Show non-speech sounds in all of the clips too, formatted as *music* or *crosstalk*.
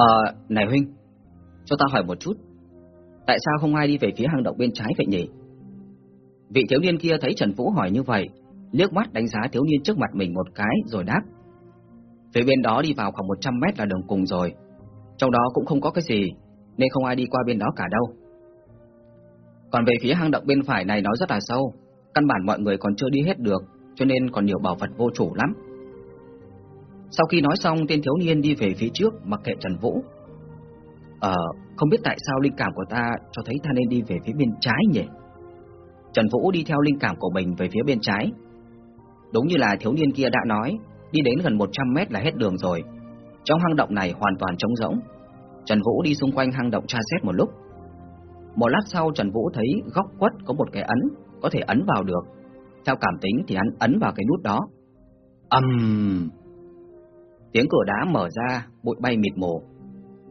Ờ, này huynh, cho ta hỏi một chút. Tại sao không ai đi về phía hang động bên trái vậy nhỉ? Vị thiếu niên kia thấy Trần Vũ hỏi như vậy, liếc mắt đánh giá thiếu niên trước mặt mình một cái rồi đáp. về bên đó đi vào khoảng 100 mét là đường cùng rồi. Trong đó cũng không có cái gì, nên không ai đi qua bên đó cả đâu. Còn về phía hang động bên phải này nó rất là sâu, căn bản mọi người còn chưa đi hết được, cho nên còn nhiều bảo vật vô chủ lắm. Sau khi nói xong, tên thiếu niên đi về phía trước mặc kệ Trần Vũ. Ờ, không biết tại sao linh cảm của ta cho thấy ta nên đi về phía bên trái nhỉ? Trần Vũ đi theo linh cảm của mình về phía bên trái. Đúng như là thiếu niên kia đã nói, đi đến gần 100 mét là hết đường rồi. Trong hang động này hoàn toàn trống rỗng. Trần Vũ đi xung quanh hang động tra xét một lúc. Một lát sau Trần Vũ thấy góc quất có một cái ấn, có thể ấn vào được. Theo cảm tính thì hắn ấn vào cái nút đó. Ầm! Um... Tiếng cửa đá mở ra, bụi bay mịt mù.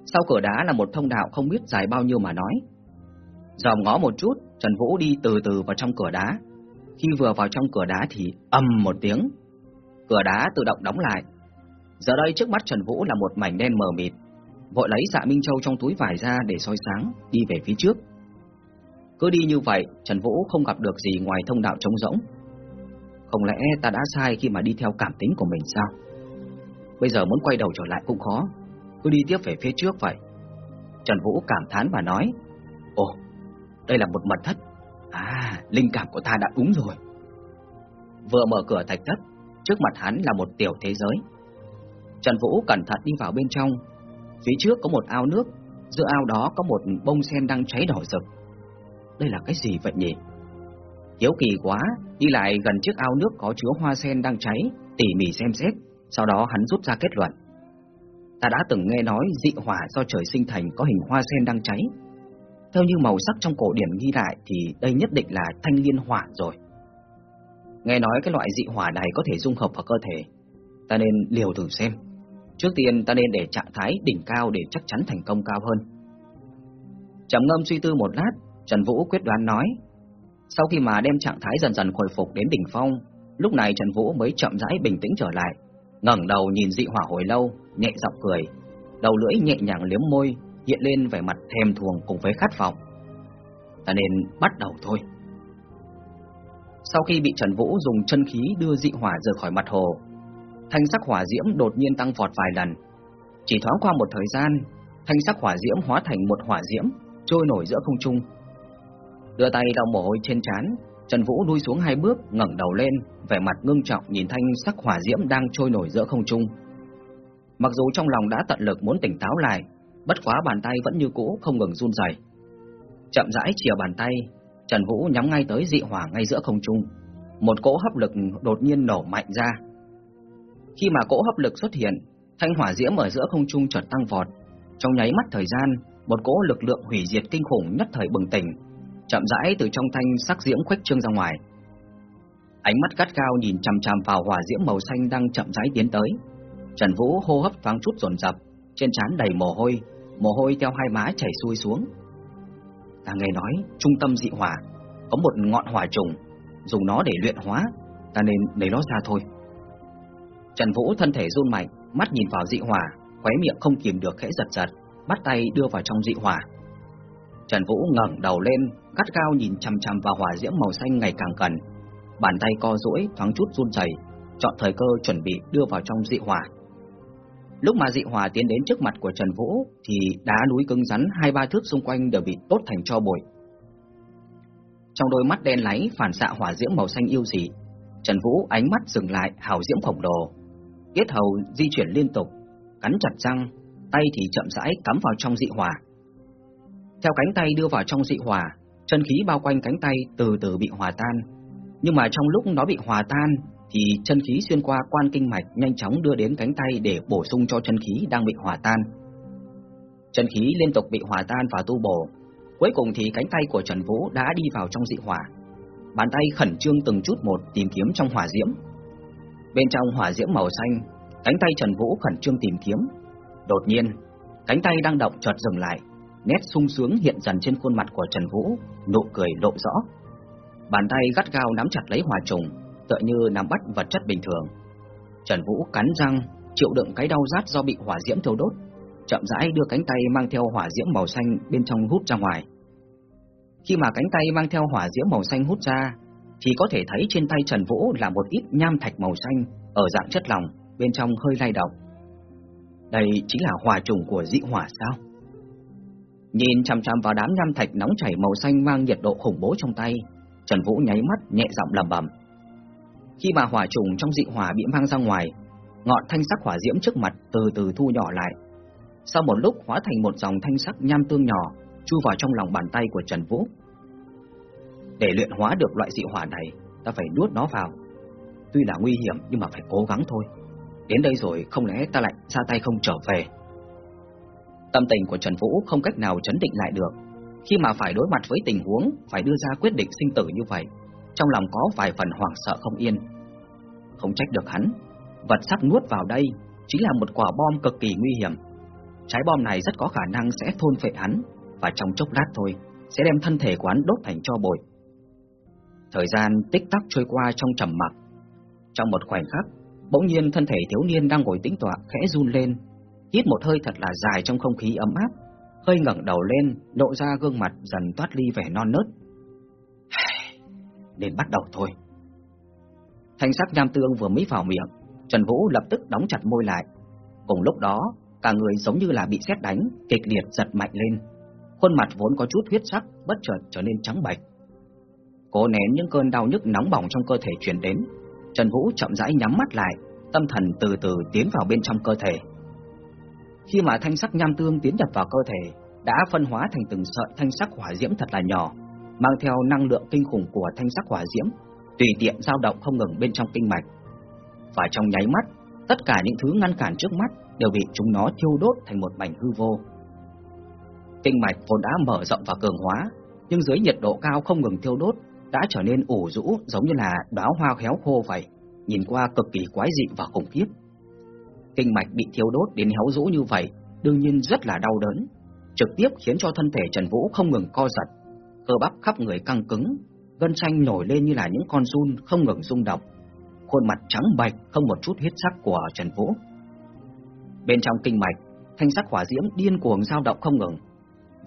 Sau cửa đá là một thông đạo không biết dài bao nhiêu mà nói. Dòm ngó một chút, Trần Vũ đi từ từ vào trong cửa đá. Khi vừa vào trong cửa đá thì ầm một tiếng. Cửa đá tự động đóng lại. Giờ đây trước mắt Trần Vũ là một mảnh đen mờ mịt. Vội lấy dạ Minh Châu trong túi vải ra để soi sáng, đi về phía trước. Cứ đi như vậy, Trần Vũ không gặp được gì ngoài thông đạo trống rỗng. Không lẽ ta đã sai khi mà đi theo cảm tính của mình sao? Bây giờ muốn quay đầu trở lại cũng khó, cứ đi tiếp về phía trước vậy. Trần Vũ cảm thán và nói, Ồ, đây là một mật thất. À, linh cảm của ta đã đúng rồi. Vừa mở cửa thạch thất, trước mặt hắn là một tiểu thế giới. Trần Vũ cẩn thận đi vào bên trong. Phía trước có một ao nước, giữa ao đó có một bông sen đang cháy đỏ rực. Đây là cái gì vậy nhỉ? Hiếu kỳ quá, đi lại gần chiếc ao nước có chứa hoa sen đang cháy, tỉ mỉ xem xét, sau đó hắn rút ra kết luận. Ta đã từng nghe nói dị hỏa do trời sinh thành có hình hoa sen đang cháy, theo như màu sắc trong cổ điển ghi lại thì đây nhất định là thanh liên hỏa rồi. Nghe nói cái loại dị hỏa này có thể dung hợp vào cơ thể, ta nên liều thử xem. Trước tiên ta nên để trạng thái đỉnh cao để chắc chắn thành công cao hơn. Trầm ngâm suy tư một lát, Trần Vũ quyết đoán nói. Sau khi mà đem trạng thái dần dần khôi phục đến đỉnh phong, lúc này Trần Vũ mới chậm rãi bình tĩnh trở lại, ngẩng đầu nhìn dị hỏa hồi lâu, nhẹ giọng cười, đầu lưỡi nhẹ nhàng liếm môi, hiện lên vẻ mặt thèm thuồng cùng với khát vọng. Ta nên bắt đầu thôi. Sau khi bị Trần Vũ dùng chân khí đưa dị hỏa rời khỏi mặt hồ, thanh sắc hỏa diễm đột nhiên tăng vọt vài lần. Chỉ thoáng qua một thời gian, thanh sắc hỏa diễm hóa thành một hỏa diễm trôi nổi giữa không trung. Đưa tay lau mồ hôi trên trán, Trần Vũ lui xuống hai bước, ngẩng đầu lên, vẻ mặt ngưng trọng nhìn thanh sắc hỏa diễm đang trôi nổi giữa không trung. Mặc dù trong lòng đã tận lực muốn tỉnh táo lại, bất quá bàn tay vẫn như cũ không ngừng run rẩy. Chậm rãi chìa bàn tay, Trần Vũ nhắm ngay tới dị hỏa ngay giữa không trung. Một cỗ hấp lực đột nhiên nổ mạnh ra. Khi mà cỗ hấp lực xuất hiện, thanh hỏa diễm ở giữa không trung chợt tăng vọt. Trong nháy mắt thời gian, một cỗ lực lượng hủy diệt kinh khủng nhất thời bừng tỉnh, chậm rãi từ trong thanh sắc diễm khuếch trương ra ngoài. Ánh mắt gắt gao nhìn chằm chằm vào hỏa diễm màu xanh đang chậm rãi tiến tới. Trần Vũ hô hấp thoáng chút dồn dập, trên trán đầy mồ hôi, mồ hôi theo hai má chảy xuôi xuống. Ta nghe nói trung tâm dị hỏa có một ngọn hỏa trùng, dùng nó để luyện hóa, ta nên lấy nó ra thôi. Trần Vũ thân thể run mạnh, mắt nhìn vào dị hỏa, khóe miệng không kìm được khẽ giật giật, bắt tay đưa vào trong dị hỏa. Trần Vũ ngẩng đầu lên, gắt gao nhìn chằm chằm vào hỏa diễm màu xanh ngày càng gần. Bàn tay co duỗi, thoáng chút run rẩy, chọn thời cơ chuẩn bị đưa vào trong dị hỏa. Lúc mà dị hỏa tiến đến trước mặt của Trần Vũ thì đá núi cứng rắn hai ba thước xung quanh đều bị tốt thành cho bụi. Trong đôi mắt đen láy phản xạ hỏa diễm màu xanh yêu dị, Trần Vũ ánh mắt dừng lại hào diễm khổng lồ, yết hầu di chuyển liên tục, cắn chặt răng, tay thì chậm rãi cắm vào trong dị hỏa. Theo cánh tay đưa vào trong dị hỏa, chân khí bao quanh cánh tay từ từ bị hòa tan, nhưng mà trong lúc nó bị hòa tan thì chân khí xuyên qua quan kinh mạch nhanh chóng đưa đến cánh tay để bổ sung cho chân khí đang bị hòa tan. Chân khí liên tục bị hòa tan và tu bổ. Cuối cùng thì cánh tay của Trần Vũ đã đi vào trong dị hỏa. Bàn tay khẩn trương từng chút một tìm kiếm trong hỏa diễm. Bên trong hỏa diễm màu xanh, cánh tay Trần Vũ khẩn trương tìm kiếm. Đột nhiên, cánh tay đang động chợt dừng lại, nét sung sướng hiện dần trên khuôn mặt của Trần Vũ, nụ cười lộ rõ. Bàn tay gắt gao nắm chặt lấy hòa trùng, tựa như nắm bắt vật chất bình thường. Trần Vũ cắn răng, chịu đựng cái đau rát do bị hỏa diễm thiêu đốt, chậm rãi đưa cánh tay mang theo hỏa diễm màu xanh bên trong hút ra ngoài. Khi mà cánh tay mang theo hỏa diễm màu xanh hút ra, thì có thể thấy trên tay Trần Vũ là một ít nham thạch màu xanh ở dạng chất lỏng, bên trong hơi lay động. Đây chính là hỏa trùng của dị hỏa sao? Nhìn chằm chằm vào đám nham thạch nóng chảy màu xanh mang nhiệt độ khủng bố trong tay, Trần Vũ nháy mắt nhẹ giọng lẩm bẩm. Khi mà hỏa trùng trong dị hỏa bị mang ra ngoài, ngọn thanh sắc hỏa diễm trước mặt từ từ thu nhỏ lại. Sau một lúc hóa thành một dòng thanh sắc nham tương nhỏ chui vào trong lòng bàn tay của Trần Vũ. Để luyện hóa được loại dị hỏa này, ta phải nuốt nó vào. Tuy là nguy hiểm nhưng mà phải cố gắng thôi. Đến đây rồi không lẽ ta lại ra tay không trở về. Tâm tình của Trần Vũ không cách nào chấn định lại được. Khi mà phải đối mặt với tình huống phải đưa ra quyết định sinh tử như vậy, trong lòng có vài phần hoảng sợ không yên. Không trách được hắn, vật sắp nuốt vào đây chính là một quả bom cực kỳ nguy hiểm. Trái bom này rất có khả năng sẽ thôn phệ hắn và trong chốc lát thôi sẽ đem thân thể của hắn đốt thành cho bụi. Thời gian tích tắc trôi qua trong trầm mặc. Trong một khoảnh khắc, bỗng nhiên thân thể thiếu niên đang ngồi tĩnh tọa khẽ run lên, hít một hơi thật là dài trong không khí ấm áp, hơi ngẩng đầu lên, lộ ra gương mặt dần toát ly vẻ non nớt. Nên bắt đầu thôi. Thanh sắc nham tương vừa mới vào miệng, Trần Vũ lập tức đóng chặt môi lại. Cùng lúc đó, cả người giống như là bị sét đánh, kịch liệt giật mạnh lên. Khuôn mặt vốn có chút huyết sắc, bất chợt trở nên trắng bệch. Cố nén những cơn đau nhức nóng bỏng trong cơ thể truyền đến, Trần Vũ chậm rãi nhắm mắt lại, tâm thần từ từ tiến vào bên trong cơ thể. Khi mà thanh sắc nham tương tiến nhập vào cơ thể, đã phân hóa thành từng sợi thanh sắc hỏa diễm thật là nhỏ, mang theo năng lượng kinh khủng của thanh sắc hỏa diễm, tùy tiện dao động không ngừng bên trong kinh mạch. Và trong nháy mắt, tất cả những thứ ngăn cản trước mắt đều bị chúng nó thiêu đốt thành một mảnh hư vô. Kinh mạch vốn đã mở rộng và cường hóa, nhưng dưới nhiệt độ cao không ngừng thiêu đốt, đã trở nên ủ rũ giống như là đóa hoa héo khô vậy, nhìn qua cực kỳ quái dị và khủng khiếp. Kinh mạch bị thiếu đốt đến héo rũ như vậy, đương nhiên rất là đau đớn, trực tiếp khiến cho thân thể Trần Vũ không ngừng co giật, cơ bắp khắp người căng cứng, gân xanh nổi lên như là những con run không ngừng rung động. Khuôn mặt trắng bệch không một chút huyết sắc của Trần Vũ. Bên trong kinh mạch, thanh sắc hỏa diễm điên cuồng dao động không ngừng,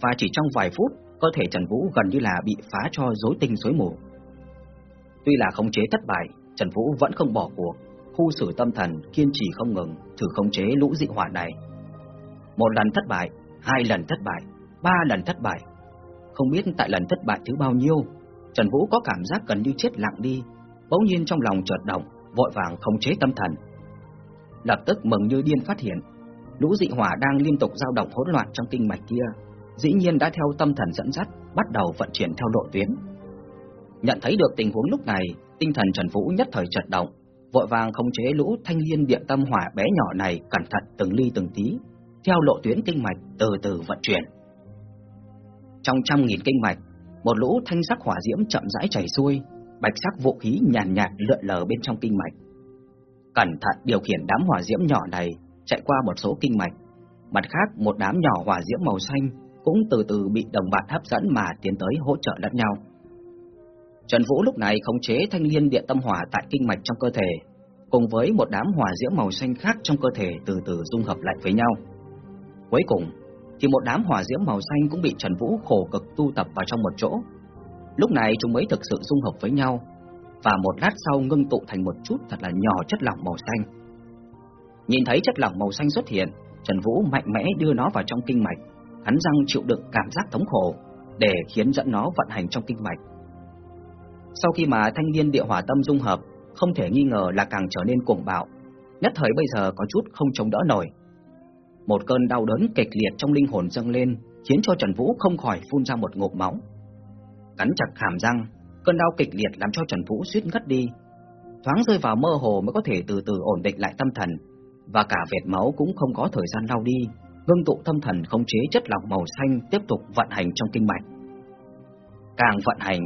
và chỉ trong vài phút, cơ thể Trần Vũ gần như là bị phá cho rối tinh rối mù. Tuy là khống chế thất bại, Trần Vũ vẫn không bỏ cuộc, khu xử tâm thần kiên trì không ngừng thử khống chế lũ dị hỏa này. Một lần thất bại, hai lần thất bại, ba lần thất bại. Không biết tại lần thất bại thứ bao nhiêu, Trần Vũ có cảm giác gần như chết lặng đi, bỗng nhiên trong lòng chợt động, vội vàng khống chế tâm thần. Lập tức mừng như điên phát hiện, lũ dị hỏa đang liên tục dao động hỗn loạn trong kinh mạch kia, dĩ nhiên đã theo tâm thần dẫn dắt, bắt đầu vận chuyển theo lộ tuyến. Nhận thấy được tình huống lúc này, tinh thần Trần Vũ nhất thời chợt động, vội vàng khống chế lũ thanh liên điện tâm hỏa bé nhỏ này cẩn thận từng ly từng tí, theo lộ tuyến kinh mạch từ từ vận chuyển. Trong trăm nghìn kinh mạch, một lũ thanh sắc hỏa diễm chậm rãi chảy xuôi, bạch sắc vũ khí nhàn nhạt, nhạt lượn lờ bên trong kinh mạch. Cẩn thận điều khiển đám hỏa diễm nhỏ này chạy qua một số kinh mạch. Mặt khác, một đám nhỏ hỏa diễm màu xanh cũng từ từ bị đồng bạn hấp dẫn mà tiến tới hỗ trợ lẫn nhau. Trần Vũ lúc này khống chế thanh liên điện tâm hỏa tại kinh mạch trong cơ thể, cùng với một đám hỏa diễm màu xanh khác trong cơ thể từ từ dung hợp lại với nhau. Cuối cùng, thì một đám hỏa diễm màu xanh cũng bị Trần Vũ khổ cực tu tập vào trong một chỗ. Lúc này chúng mới thực sự dung hợp với nhau, và một lát sau ngưng tụ thành một chút thật là nhỏ chất lỏng màu xanh. Nhìn thấy chất lỏng màu xanh xuất hiện, Trần Vũ mạnh mẽ đưa nó vào trong kinh mạch, hắn răng chịu đựng cảm giác thống khổ để khiến dẫn nó vận hành trong kinh mạch. Sau khi mà thanh niên địa hỏa tâm dung hợp, không thể nghi ngờ là càng trở nên cuồng bạo, nhất thời bây giờ có chút không chống đỡ nổi. Một cơn đau đớn kịch liệt trong linh hồn dâng lên, khiến cho Trần Vũ không khỏi phun ra một ngụm máu. Cắn chặt hàm răng, cơn đau kịch liệt làm cho Trần Vũ suýt ngất đi. Thoáng rơi vào mơ hồ mới có thể từ từ ổn định lại tâm thần, và cả vệt máu cũng không có thời gian lau đi, ngưng tụ tâm thần khống chế chất lỏng màu xanh tiếp tục vận hành trong kinh mạch. Càng vận hành,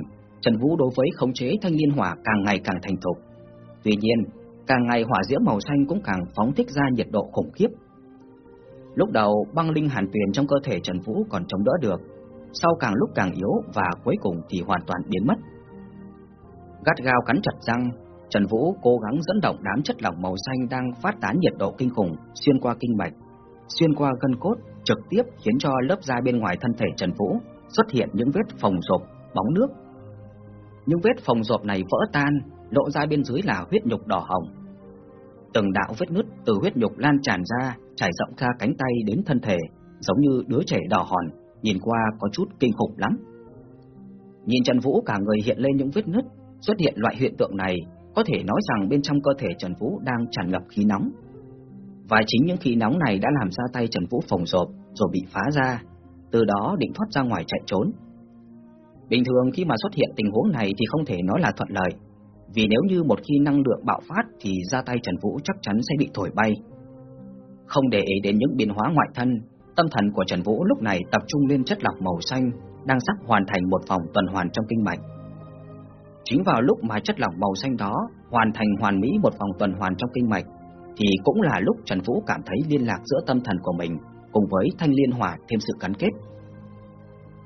Trần Vũ đối với khống chế thanh liên hỏa càng ngày càng thành thục. Tuy nhiên, càng ngày hỏa diễm màu xanh cũng càng phóng thích ra nhiệt độ khủng khiếp. Lúc đầu băng linh hàn tuyền trong cơ thể Trần Vũ còn chống đỡ được, sau càng lúc càng yếu và cuối cùng thì hoàn toàn biến mất. Gắt gao cắn chặt răng, Trần Vũ cố gắng dẫn động đám chất lỏng màu xanh đang phát tán nhiệt độ kinh khủng xuyên qua kinh mạch, xuyên qua gân cốt, trực tiếp khiến cho lớp da bên ngoài thân thể Trần Vũ xuất hiện những vết phồng rộp, bóng nước. Những vết phòng rộp này vỡ tan, lộ ra bên dưới là huyết nhục đỏ hồng. Từng đạo vết nứt từ huyết nhục lan tràn ra, trải rộng ra cánh tay đến thân thể, giống như đứa trẻ đỏ hòn, nhìn qua có chút kinh khủng lắm. Nhìn Trần Vũ cả người hiện lên những vết nứt, xuất hiện loại hiện tượng này, có thể nói rằng bên trong cơ thể Trần Vũ đang tràn ngập khí nóng. Và chính những khí nóng này đã làm ra tay Trần Vũ phồng rộp rồi bị phá ra, từ đó định thoát ra ngoài chạy trốn. Bình thường khi mà xuất hiện tình huống này thì không thể nói là thuận lợi, vì nếu như một khi năng lượng bạo phát thì ra tay Trần Vũ chắc chắn sẽ bị thổi bay. Không để ý đến những biến hóa ngoại thân, tâm thần của Trần Vũ lúc này tập trung lên chất lọc màu xanh đang sắp hoàn thành một vòng tuần hoàn trong kinh mạch. Chính vào lúc mà chất lỏng màu xanh đó hoàn thành hoàn mỹ một vòng tuần hoàn trong kinh mạch, thì cũng là lúc Trần Vũ cảm thấy liên lạc giữa tâm thần của mình cùng với thanh liên hỏa thêm sự gắn kết.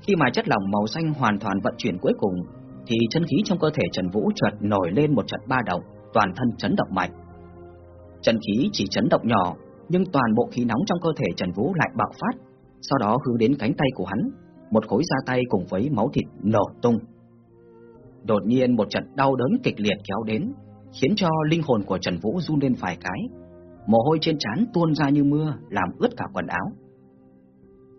Khi mà chất lỏng màu xanh hoàn toàn vận chuyển cuối cùng, thì chân khí trong cơ thể Trần Vũ chợt nổi lên một trận ba động, toàn thân chấn động mạnh. Chân khí chỉ chấn động nhỏ, nhưng toàn bộ khí nóng trong cơ thể Trần Vũ lại bạo phát, sau đó hướng đến cánh tay của hắn, một khối da tay cùng với máu thịt nổ tung. Đột nhiên một trận đau đớn kịch liệt kéo đến, khiến cho linh hồn của Trần Vũ run lên vài cái. Mồ hôi trên trán tuôn ra như mưa, làm ướt cả quần áo.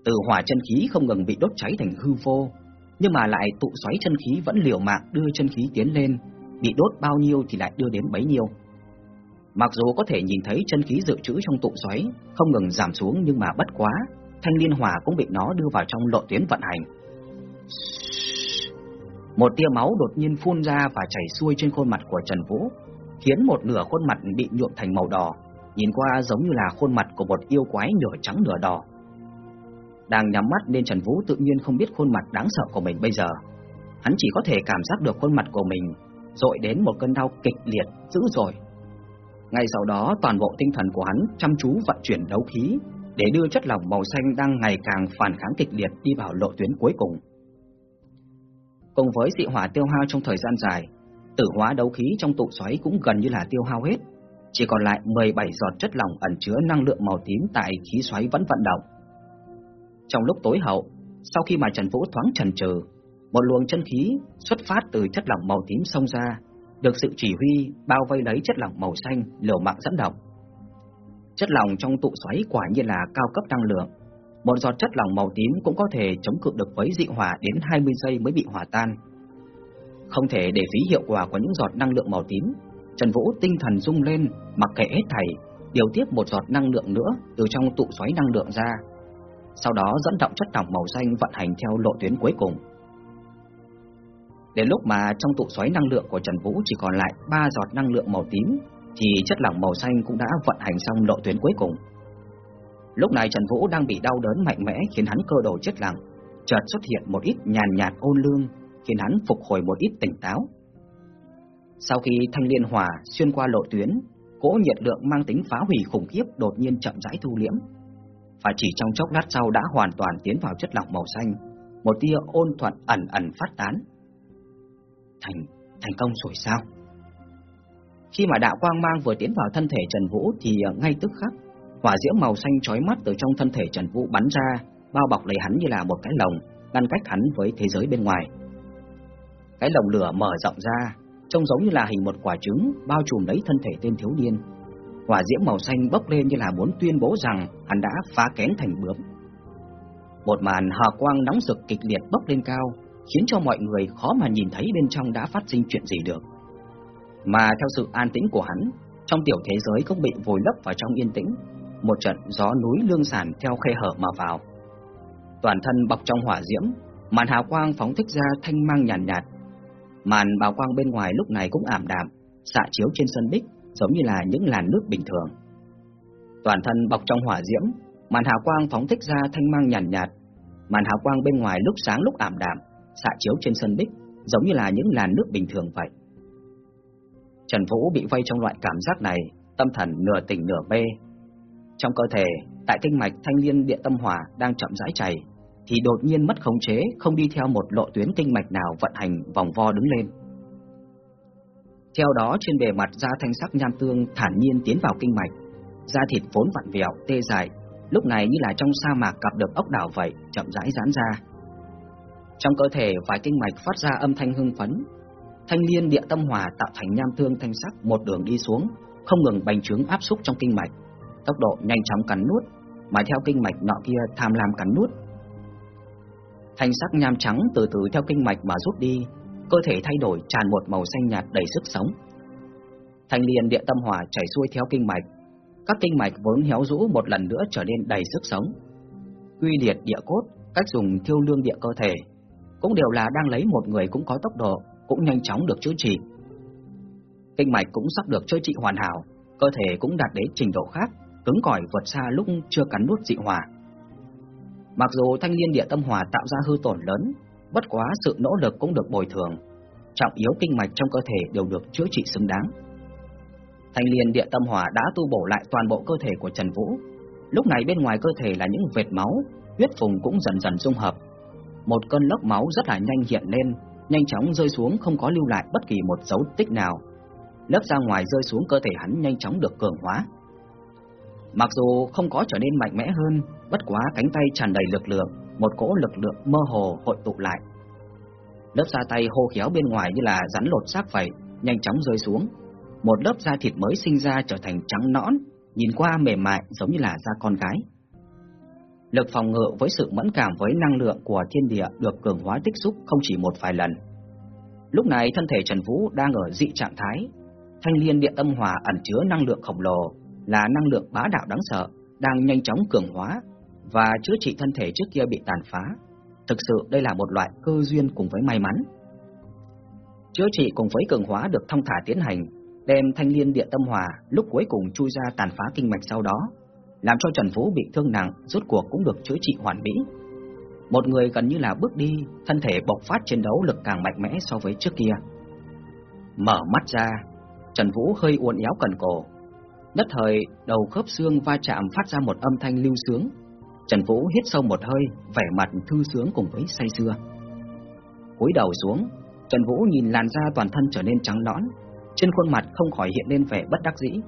Từ hỏa chân khí không ngừng bị đốt cháy thành hư vô, nhưng mà lại tụ xoáy chân khí vẫn liều mạng đưa chân khí tiến lên, bị đốt bao nhiêu thì lại đưa đến bấy nhiêu. Mặc dù có thể nhìn thấy chân khí dự trữ trong tụ xoáy không ngừng giảm xuống nhưng mà bất quá, thanh liên hỏa cũng bị nó đưa vào trong lộ tuyến vận hành. Một tia máu đột nhiên phun ra và chảy xuôi trên khuôn mặt của Trần Vũ, khiến một nửa khuôn mặt bị nhuộm thành màu đỏ, nhìn qua giống như là khuôn mặt của một yêu quái nửa trắng nửa đỏ. Đang nhắm mắt nên Trần Vũ tự nhiên không biết khuôn mặt đáng sợ của mình bây giờ. Hắn chỉ có thể cảm giác được khuôn mặt của mình dội đến một cơn đau kịch liệt dữ dội. Ngay sau đó toàn bộ tinh thần của hắn chăm chú vận chuyển đấu khí để đưa chất lỏng màu xanh đang ngày càng phản kháng kịch liệt đi vào lộ tuyến cuối cùng. Cùng với dị hỏa tiêu hao trong thời gian dài, tử hóa đấu khí trong tụ xoáy cũng gần như là tiêu hao hết, chỉ còn lại 17 giọt chất lỏng ẩn chứa năng lượng màu tím tại khí xoáy vẫn vận động. Trong lúc tối hậu, sau khi mà Trần Vũ thoáng chần chừ, một luồng chân khí xuất phát từ chất lỏng màu tím xông ra, được sự chỉ huy bao vây lấy chất lỏng màu xanh liều mạng dẫn động. Chất lỏng trong tụ xoáy quả nhiên là cao cấp năng lượng. Một giọt chất lỏng màu tím cũng có thể chống cự được với dị hỏa đến 20 giây mới bị hòa tan. Không thể để phí hiệu quả của những giọt năng lượng màu tím, Trần Vũ tinh thần rung lên, mặc kệ hết thảy, điều tiếp một giọt năng lượng nữa từ trong tụ xoáy năng lượng ra. Sau đó dẫn động chất lỏng màu xanh vận hành theo lộ tuyến cuối cùng. Đến lúc mà trong tụ xoáy năng lượng của Trần Vũ chỉ còn lại 3 giọt năng lượng màu tím thì chất lỏng màu xanh cũng đã vận hành xong lộ tuyến cuối cùng. Lúc này Trần Vũ đang bị đau đớn mạnh mẽ khiến hắn cơ đồ chết lặng, chợt xuất hiện một ít nhàn nhạt ôn lương khiến hắn phục hồi một ít tỉnh táo. Sau khi thanh liên hỏa xuyên qua lộ tuyến, cỗ nhiệt lượng mang tính phá hủy khủng khiếp đột nhiên chậm rãi thu liễm, và chỉ trong chốc lát sau đã hoàn toàn tiến vào chất lỏng màu xanh, một tia ôn thuận ẩn ẩn phát tán. Thành thành công rồi sao? Khi mà đạo quang mang vừa tiến vào thân thể Trần Vũ thì ờ, ngay tức khắc, hỏa diễm màu xanh chói mắt từ trong thân thể Trần Vũ bắn ra, bao bọc lấy hắn như là một cái lồng, ngăn cách hắn với thế giới bên ngoài. Cái lồng lửa mở rộng ra, trông giống như là hình một quả trứng bao trùm lấy thân thể tên thiếu niên. Hỏa diễm màu xanh bốc lên như là muốn tuyên bố rằng hắn đã phá kén thành bướm. Một màn hào quang nóng rực kịch liệt bốc lên cao, khiến cho mọi người khó mà nhìn thấy bên trong đã phát sinh chuyện gì được. Mà theo sự an tĩnh của hắn, trong tiểu thế giới cũng bị vùi lấp vào trong yên tĩnh, một trận gió núi lương sản theo khe hở mà vào. Toàn thân bọc trong hỏa diễm, màn hào quang phóng thích ra thanh mang nhàn nhạt, nhạt. Màn bào quang bên ngoài lúc này cũng ảm đạm, xạ chiếu trên sân bích giống như là những làn nước bình thường. Toàn thân bọc trong hỏa diễm, màn hào quang phóng thích ra thanh mang nhàn nhạt, nhạt. Màn hào quang bên ngoài lúc sáng lúc ảm đạm, xạ chiếu trên sân bích giống như là những làn nước bình thường vậy. Trần Vũ bị vây trong loại cảm giác này, tâm thần nửa tỉnh nửa mê. Trong cơ thể, tại kinh mạch thanh liên địa tâm hỏa đang chậm rãi chảy, thì đột nhiên mất khống chế, không đi theo một lộ tuyến kinh mạch nào vận hành vòng vo đứng lên. Theo đó trên bề mặt da thanh sắc nham tương thản nhiên tiến vào kinh mạch, da thịt vốn vặn vẹo, tê dại, lúc này như là trong sa mạc gặp được ốc đảo vậy, chậm rãi giãn ra. Trong cơ thể vài kinh mạch phát ra âm thanh hưng phấn, thanh liên địa tâm hòa tạo thành nham tương thanh sắc một đường đi xuống, không ngừng bành trướng áp xúc trong kinh mạch, tốc độ nhanh chóng cắn nuốt, mà theo kinh mạch nọ kia tham lam cắn nuốt. Thanh sắc nham trắng từ từ theo kinh mạch mà rút đi, cơ thể thay đổi tràn một màu xanh nhạt đầy sức sống. Thanh liền địa tâm hỏa chảy xuôi theo kinh mạch, các kinh mạch vốn héo rũ một lần nữa trở nên đầy sức sống. Quy liệt địa cốt, cách dùng thiêu lương địa cơ thể, cũng đều là đang lấy một người cũng có tốc độ, cũng nhanh chóng được chữa trị. Kinh mạch cũng sắp được chữa trị hoàn hảo, cơ thể cũng đạt đến trình độ khác, cứng cỏi vượt xa lúc chưa cắn nút dị hỏa. Mặc dù thanh liên địa tâm hỏa tạo ra hư tổn lớn, bất quá sự nỗ lực cũng được bồi thường, trọng yếu kinh mạch trong cơ thể đều được chữa trị xứng đáng. Thanh liên địa tâm hỏa đã tu bổ lại toàn bộ cơ thể của Trần Vũ. Lúc này bên ngoài cơ thể là những vệt máu, huyết phùng cũng dần dần dung hợp. Một cơn lốc máu rất là nhanh hiện lên, nhanh chóng rơi xuống không có lưu lại bất kỳ một dấu tích nào. Lớp ra ngoài rơi xuống cơ thể hắn nhanh chóng được cường hóa. Mặc dù không có trở nên mạnh mẽ hơn, bất quá cánh tay tràn đầy lực lượng, một cỗ lực lượng mơ hồ hội tụ lại. Lớp da tay hô khéo bên ngoài như là rắn lột xác vậy, nhanh chóng rơi xuống. Một lớp da thịt mới sinh ra trở thành trắng nõn, nhìn qua mềm mại giống như là da con gái. Lực phòng ngự với sự mẫn cảm với năng lượng của thiên địa được cường hóa tích xúc không chỉ một vài lần. Lúc này thân thể Trần Vũ đang ở dị trạng thái, thanh liên địa âm hòa ẩn chứa năng lượng khổng lồ, là năng lượng bá đạo đáng sợ, đang nhanh chóng cường hóa và chữa trị thân thể trước kia bị tàn phá. Thực sự đây là một loại cơ duyên cùng với may mắn. Chữa trị cùng với cường hóa được thông thả tiến hành, đem thanh liên địa tâm hòa lúc cuối cùng chui ra tàn phá kinh mạch sau đó, làm cho Trần Vũ bị thương nặng, rốt cuộc cũng được chữa trị hoàn mỹ. Một người gần như là bước đi, thân thể bộc phát chiến đấu lực càng mạnh mẽ so với trước kia. Mở mắt ra, Trần Vũ hơi uốn éo cần cổ, Nhất thời, đầu khớp xương va chạm phát ra một âm thanh lưu sướng. Trần Vũ hít sâu một hơi, vẻ mặt thư sướng cùng với say sưa. Cúi đầu xuống, Trần Vũ nhìn làn da toàn thân trở nên trắng nõn, trên khuôn mặt không khỏi hiện lên vẻ bất đắc dĩ.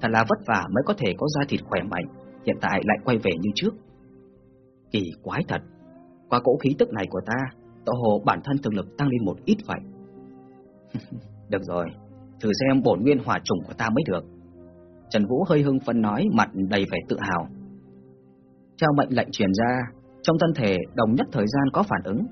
Thật là vất vả mới có thể có da thịt khỏe mạnh, hiện tại lại quay về như trước. Kỳ quái thật, qua cỗ khí tức này của ta, tỏ hồ bản thân thực lực tăng lên một ít vậy. *laughs* được rồi, thử xem bổn nguyên hỏa trùng của ta mới được. Trần Vũ hơi hưng phấn nói, mặt đầy vẻ tự hào. Theo mệnh lệnh truyền ra, trong thân thể đồng nhất thời gian có phản ứng,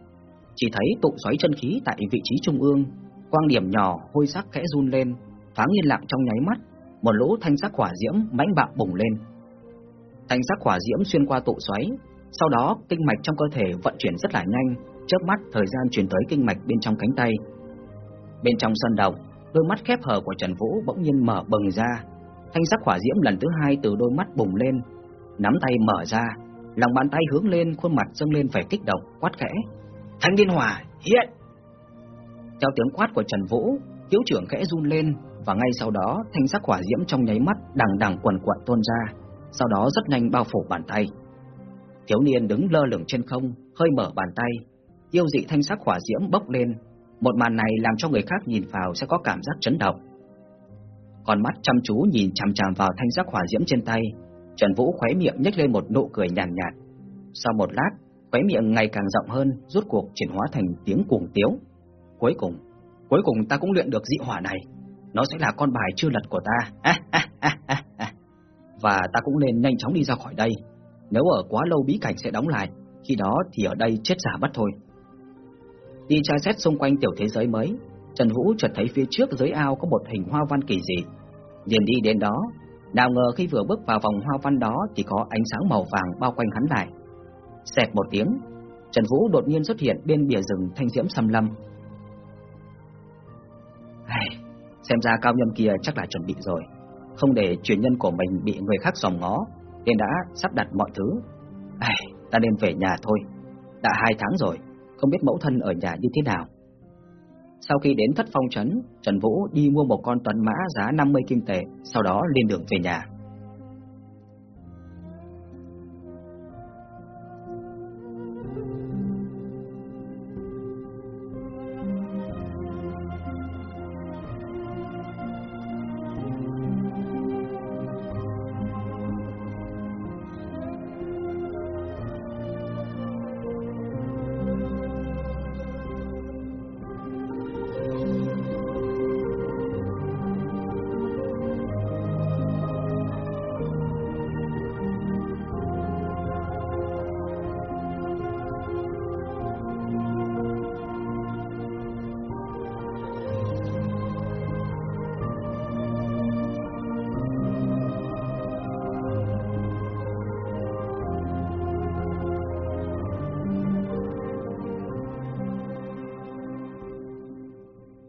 chỉ thấy tụ xoáy chân khí tại vị trí trung ương, quang điểm nhỏ hôi sắc khẽ run lên, thoáng yên lặng trong nháy mắt, một lỗ thanh sắc hỏa diễm mãnh bạo bùng lên. Thanh sắc hỏa diễm xuyên qua tụ xoáy, sau đó kinh mạch trong cơ thể vận chuyển rất là nhanh, chớp mắt thời gian truyền tới kinh mạch bên trong cánh tay. Bên trong sân động, đôi mắt khép hờ của Trần Vũ bỗng nhiên mở bừng ra, Thanh sắc hỏa diễm lần thứ hai từ đôi mắt bùng lên, nắm tay mở ra, lòng bàn tay hướng lên, khuôn mặt dâng lên vẻ kích động, quát khẽ. Thanh liên hỏa, hiện! Theo tiếng quát của Trần Vũ, thiếu trưởng khẽ run lên, và ngay sau đó thanh sắc hỏa diễm trong nháy mắt đằng đằng quần quận tuôn ra, sau đó rất nhanh bao phủ bàn tay. Thiếu niên đứng lơ lửng trên không, hơi mở bàn tay, yêu dị thanh sắc hỏa diễm bốc lên, một màn này làm cho người khác nhìn vào sẽ có cảm giác chấn động con mắt chăm chú nhìn chằm chằm vào thanh sắc hỏa diễm trên tay. Trần Vũ khóe miệng nhếch lên một nụ cười nhàn nhạt, nhạt. Sau một lát, khóe miệng ngày càng rộng hơn, rốt cuộc chuyển hóa thành tiếng cuồng tiếu. Cuối cùng, cuối cùng ta cũng luyện được dị hỏa này, nó sẽ là con bài chưa lật của ta. Và ta cũng nên nhanh chóng đi ra khỏi đây. Nếu ở quá lâu bí cảnh sẽ đóng lại, khi đó thì ở đây chết giả mất thôi. Đi tra xét xung quanh tiểu thế giới mới, Trần Vũ chợt thấy phía trước dưới ao có một hình hoa văn kỳ dị. Liền đi đến đó, nào ngờ khi vừa bước vào vòng hoa văn đó thì có ánh sáng màu vàng bao quanh hắn lại. Xẹt một tiếng, Trần Vũ đột nhiên xuất hiện bên bìa rừng thanh diễm xâm lâm. Hey, xem ra cao nhân kia chắc là chuẩn bị rồi, không để truyền nhân của mình bị người khác dòm ngó, nên đã sắp đặt mọi thứ. Hey, ta nên về nhà thôi. Đã hai tháng rồi, không biết mẫu thân ở nhà như thế nào. Sau khi đến thất phong trấn, Trần Vũ đi mua một con tuấn mã giá 50 kim tệ, sau đó lên đường về nhà.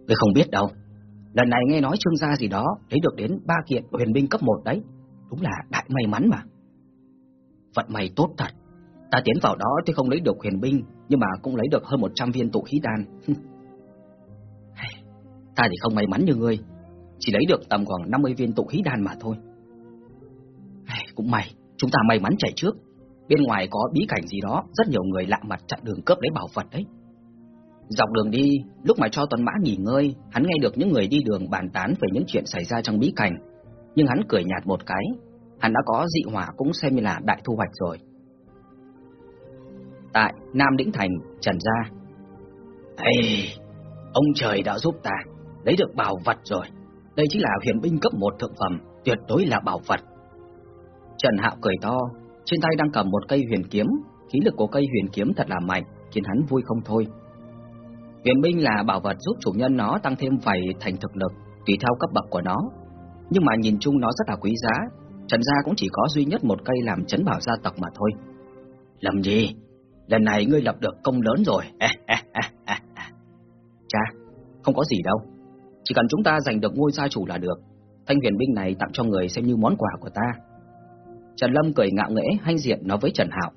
Tôi không biết đâu. Lần này nghe nói trương gia gì đó lấy được đến ba kiện huyền binh cấp 1 đấy. Đúng là đại may mắn mà. Vận may tốt thật. Ta tiến vào đó thì không lấy được huyền binh, nhưng mà cũng lấy được hơn 100 viên tụ khí đan. *laughs* ta thì không may mắn như ngươi, chỉ lấy được tầm khoảng 50 viên tụ khí đan mà thôi. *sighs* Cũng may, chúng ta may mắn chạy trước. Bên ngoài có bí cảnh gì đó, rất nhiều người lạ mặt chặn đường cướp lấy bảo vật đấy. Dọc đường đi, lúc mà cho Tuấn Mã nghỉ ngơi, hắn nghe được những người đi đường bàn tán về những chuyện xảy ra trong bí cảnh. Nhưng hắn cười nhạt một cái, hắn đã có dị hỏa cũng xem như là đại thu hoạch rồi. Tại Nam Đĩnh Thành, Trần Gia Ê, ông trời đã giúp ta, lấy được bảo vật rồi. Đây chính là huyền binh cấp 1 thượng phẩm, tuyệt đối là bảo vật. Trần Hạo cười to, trên tay đang cầm một cây huyền kiếm, khí lực của cây huyền kiếm thật là mạnh, khiến hắn vui không thôi. Huyền binh là bảo vật giúp chủ nhân nó tăng thêm vài thành thực lực, tùy theo cấp bậc của nó. Nhưng mà nhìn chung nó rất là quý giá, Trần gia cũng chỉ có duy nhất một cây làm chấn bảo gia tộc mà thôi. Làm gì? Lần này ngươi lập được công lớn rồi. *laughs* Cha, không có gì đâu. Chỉ cần chúng ta giành được ngôi gia chủ là được. Thanh huyền binh này tặng cho người xem như món quà của ta. Trần Lâm cười ngạo nghễ hanh diện nói với Trần Hạo.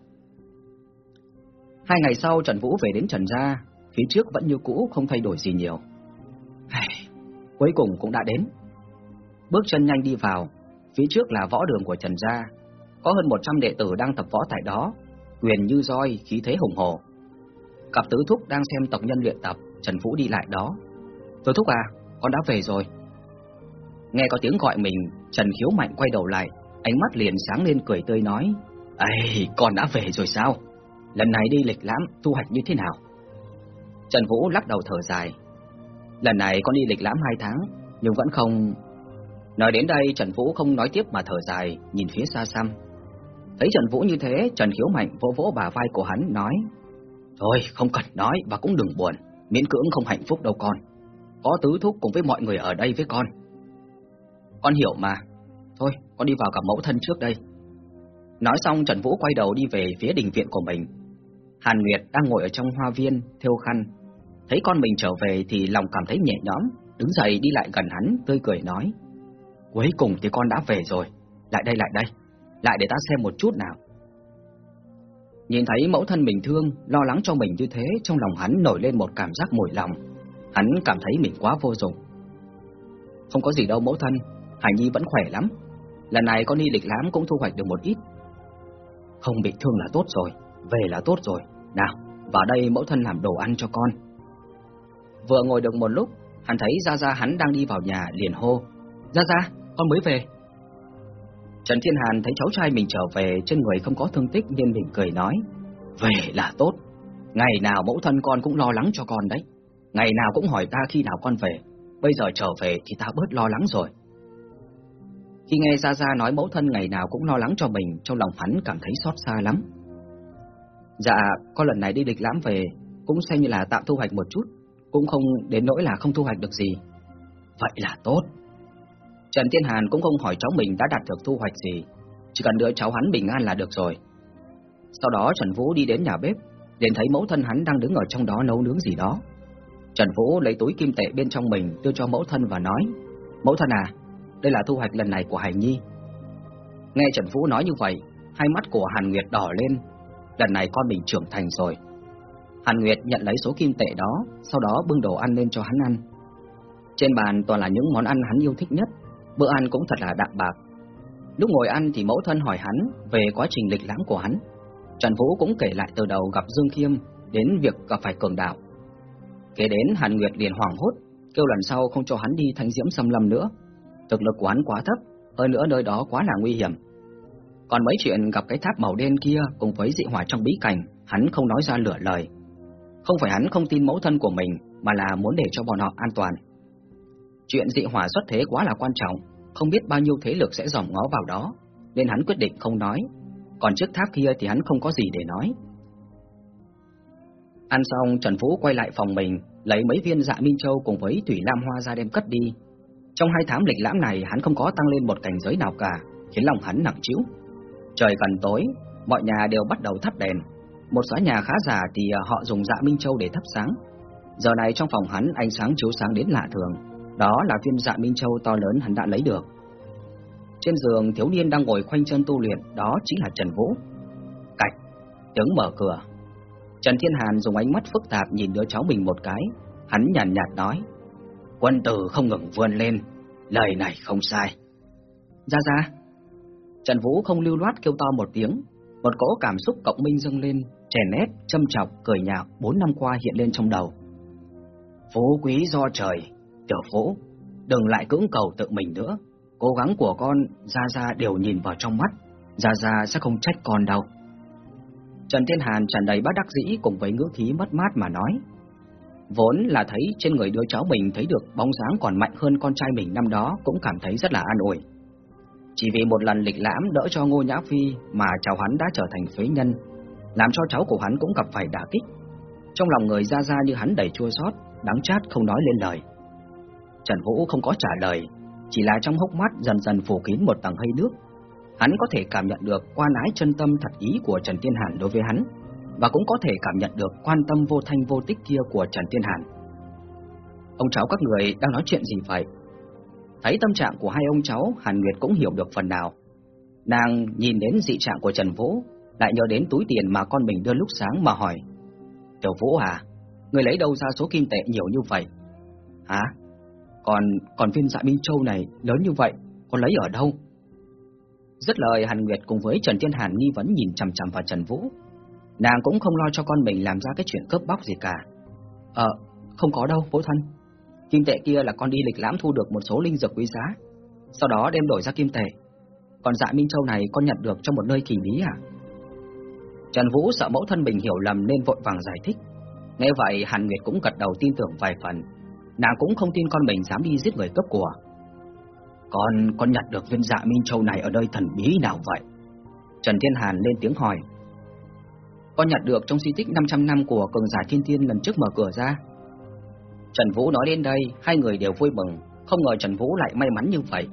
Hai ngày sau Trần Vũ về đến Trần Gia, phía trước vẫn như cũ không thay đổi gì nhiều. Cuối cùng cũng đã đến. Bước chân nhanh đi vào, phía trước là võ đường của Trần Gia, có hơn 100 đệ tử đang tập võ tại đó, quyền như roi, khí thế hùng hổ. Cặp tứ thúc đang xem tộc nhân luyện tập, Trần Vũ đi lại đó. Tứ thúc à, con đã về rồi. Nghe có tiếng gọi mình, Trần Khiếu Mạnh quay đầu lại, ánh mắt liền sáng lên cười tươi nói, Ây, con đã về rồi sao? Lần này đi lịch lãm, thu hoạch như thế nào? Trần Vũ lắc đầu thở dài. Lần này con đi lịch lãm hai tháng, nhưng vẫn không... Nói đến đây, Trần Vũ không nói tiếp mà thở dài, nhìn phía xa xăm. Thấy Trần Vũ như thế, Trần Khiếu Mạnh vỗ vỗ bà vai của hắn, nói Thôi, không cần nói và cũng đừng buồn, miễn cưỡng không hạnh phúc đâu con. Có tứ thúc cùng với mọi người ở đây với con. Con hiểu mà. Thôi, con đi vào gặp mẫu thân trước đây. Nói xong Trần Vũ quay đầu đi về phía đình viện của mình. Hàn Nguyệt đang ngồi ở trong hoa viên, theo khăn. Thấy con mình trở về thì lòng cảm thấy nhẹ nhõm, đứng dậy đi lại gần hắn, tươi cười nói. Cuối cùng thì con đã về rồi, lại đây lại đây, lại để ta xem một chút nào. Nhìn thấy mẫu thân mình thương, lo lắng cho mình như thế, trong lòng hắn nổi lên một cảm giác mồi lòng. Hắn cảm thấy mình quá vô dụng. Không có gì đâu mẫu thân, Hải Nhi vẫn khỏe lắm. Lần này con đi lịch lãm cũng thu hoạch được một ít. Không bị thương là tốt rồi, về là tốt rồi. Nào, vào đây mẫu thân làm đồ ăn cho con. Vừa ngồi được một lúc, hắn thấy Gia Gia hắn đang đi vào nhà liền hô. Gia Gia, con mới về. Trần Thiên Hàn thấy cháu trai mình trở về trên người không có thương tích nên mình cười nói. Về là tốt, ngày nào mẫu thân con cũng lo lắng cho con đấy. Ngày nào cũng hỏi ta khi nào con về, bây giờ trở về thì ta bớt lo lắng rồi. Khi nghe Gia Gia nói mẫu thân ngày nào cũng lo lắng cho mình, trong lòng hắn cảm thấy xót xa lắm. Dạ, con lần này đi địch lãm về, cũng xem như là tạm thu hoạch một chút, cũng không đến nỗi là không thu hoạch được gì. Vậy là tốt. Trần Thiên Hàn cũng không hỏi cháu mình đã đạt được thu hoạch gì, chỉ cần đưa cháu hắn bình an là được rồi. Sau đó Trần Vũ đi đến nhà bếp, liền thấy mẫu thân hắn đang đứng ở trong đó nấu nướng gì đó. Trần Vũ lấy túi kim tệ bên trong mình đưa cho mẫu thân và nói, Mẫu thân à, đây là thu hoạch lần này của Hải Nhi. Nghe Trần Vũ nói như vậy, hai mắt của Hàn Nguyệt đỏ lên, lần này con mình trưởng thành rồi. Hàn Nguyệt nhận lấy số kim tệ đó, sau đó bưng đồ ăn lên cho hắn ăn. Trên bàn toàn là những món ăn hắn yêu thích nhất, bữa ăn cũng thật là đạm bạc. Lúc ngồi ăn thì mẫu thân hỏi hắn về quá trình lịch lãm của hắn. Trần Vũ cũng kể lại từ đầu gặp Dương Khiêm đến việc gặp phải cường đạo. Kể đến Hàn Nguyệt liền hoảng hốt, kêu lần sau không cho hắn đi thanh diễm xâm lâm nữa. Thực lực của hắn quá thấp, hơn nữa nơi đó quá là nguy hiểm. Còn mấy chuyện gặp cái tháp màu đen kia cùng với dị hỏa trong bí cảnh, hắn không nói ra lửa lời. Không phải hắn không tin mẫu thân của mình, mà là muốn để cho bọn họ an toàn. Chuyện dị hỏa xuất thế quá là quan trọng, không biết bao nhiêu thế lực sẽ dòm ngó vào đó, nên hắn quyết định không nói. Còn trước tháp kia thì hắn không có gì để nói. Ăn xong, Trần Phú quay lại phòng mình, lấy mấy viên dạ Minh Châu cùng với Thủy Lam Hoa ra đem cất đi. Trong hai tháng lịch lãm này, hắn không có tăng lên một cảnh giới nào cả, khiến lòng hắn nặng trĩu. Trời gần tối, mọi nhà đều bắt đầu thắp đèn. Một xóa nhà khá giả thì à, họ dùng dạ Minh Châu để thắp sáng. Giờ này trong phòng hắn ánh sáng chiếu sáng đến lạ thường, đó là viên dạ Minh Châu to lớn hắn đã lấy được. Trên giường thiếu niên đang ngồi khoanh chân tu luyện, đó chính là Trần Vũ. Cạch, tiếng mở cửa. Trần Thiên Hàn dùng ánh mắt phức tạp nhìn đứa cháu mình một cái, hắn nhàn nhạt, nhạt nói: "Quân tử không ngừng vươn lên, lời này không sai." Ra ra. Trần Vũ không lưu loát kêu to một tiếng, một cỗ cảm xúc cộng minh dâng lên, chèn ép, châm chọc, cười nhạo bốn năm qua hiện lên trong đầu. Phú quý do trời, tiểu phú, đừng lại cưỡng cầu tự mình nữa. Cố gắng của con, Gia Gia đều nhìn vào trong mắt, Gia Gia sẽ không trách con đâu. Trần Thiên Hàn tràn đầy bất đắc dĩ cùng với ngữ khí mất mát mà nói. Vốn là thấy trên người đứa cháu mình thấy được bóng dáng còn mạnh hơn con trai mình năm đó cũng cảm thấy rất là an ủi. Chỉ vì một lần lịch lãm đỡ cho Ngô Nhã Phi mà cháu hắn đã trở thành phế nhân, làm cho cháu của hắn cũng gặp phải đả kích. Trong lòng người ra ra như hắn đầy chua xót, đắng chát không nói lên lời. Trần Vũ không có trả lời, chỉ là trong hốc mắt dần dần phủ kín một tầng hơi nước. Hắn có thể cảm nhận được quan ái chân tâm thật ý của Trần Tiên Hàn đối với hắn, và cũng có thể cảm nhận được quan tâm vô thanh vô tích kia của Trần Tiên Hàn. Ông cháu các người đang nói chuyện gì vậy? Thấy tâm trạng của hai ông cháu, Hàn Nguyệt cũng hiểu được phần nào. Nàng nhìn đến dị trạng của Trần Vũ, lại nhớ đến túi tiền mà con mình đưa lúc sáng mà hỏi. Tiểu Vũ à, người lấy đâu ra số kim tệ nhiều như vậy? Hả? Còn còn viên dạ Minh Châu này lớn như vậy, con lấy ở đâu? Rất lời Hàn Nguyệt cùng với Trần Thiên Hàn nghi vấn nhìn chằm chằm vào Trần Vũ. Nàng cũng không lo cho con mình làm ra cái chuyện cướp bóc gì cả. Ờ, không có đâu, bố thân. Kim tệ kia là con đi lịch lãm thu được một số linh dược quý giá, sau đó đem đổi ra kim tệ. Còn dạ Minh Châu này con nhận được trong một nơi kỳ bí à? Trần Vũ sợ mẫu thân mình hiểu lầm nên vội vàng giải thích. Nghe vậy Hàn Nguyệt cũng gật đầu tin tưởng vài phần. Nàng cũng không tin con mình dám đi giết người cấp của. Con, con nhặt được viên dạ Minh Châu này ở nơi thần bí nào vậy? Trần Thiên Hàn lên tiếng hỏi. Con nhặt được trong di tích 500 năm của cường giả thiên tiên lần trước mở cửa ra. Trần Vũ nói đến đây, hai người đều vui mừng, không ngờ Trần Vũ lại may mắn như vậy.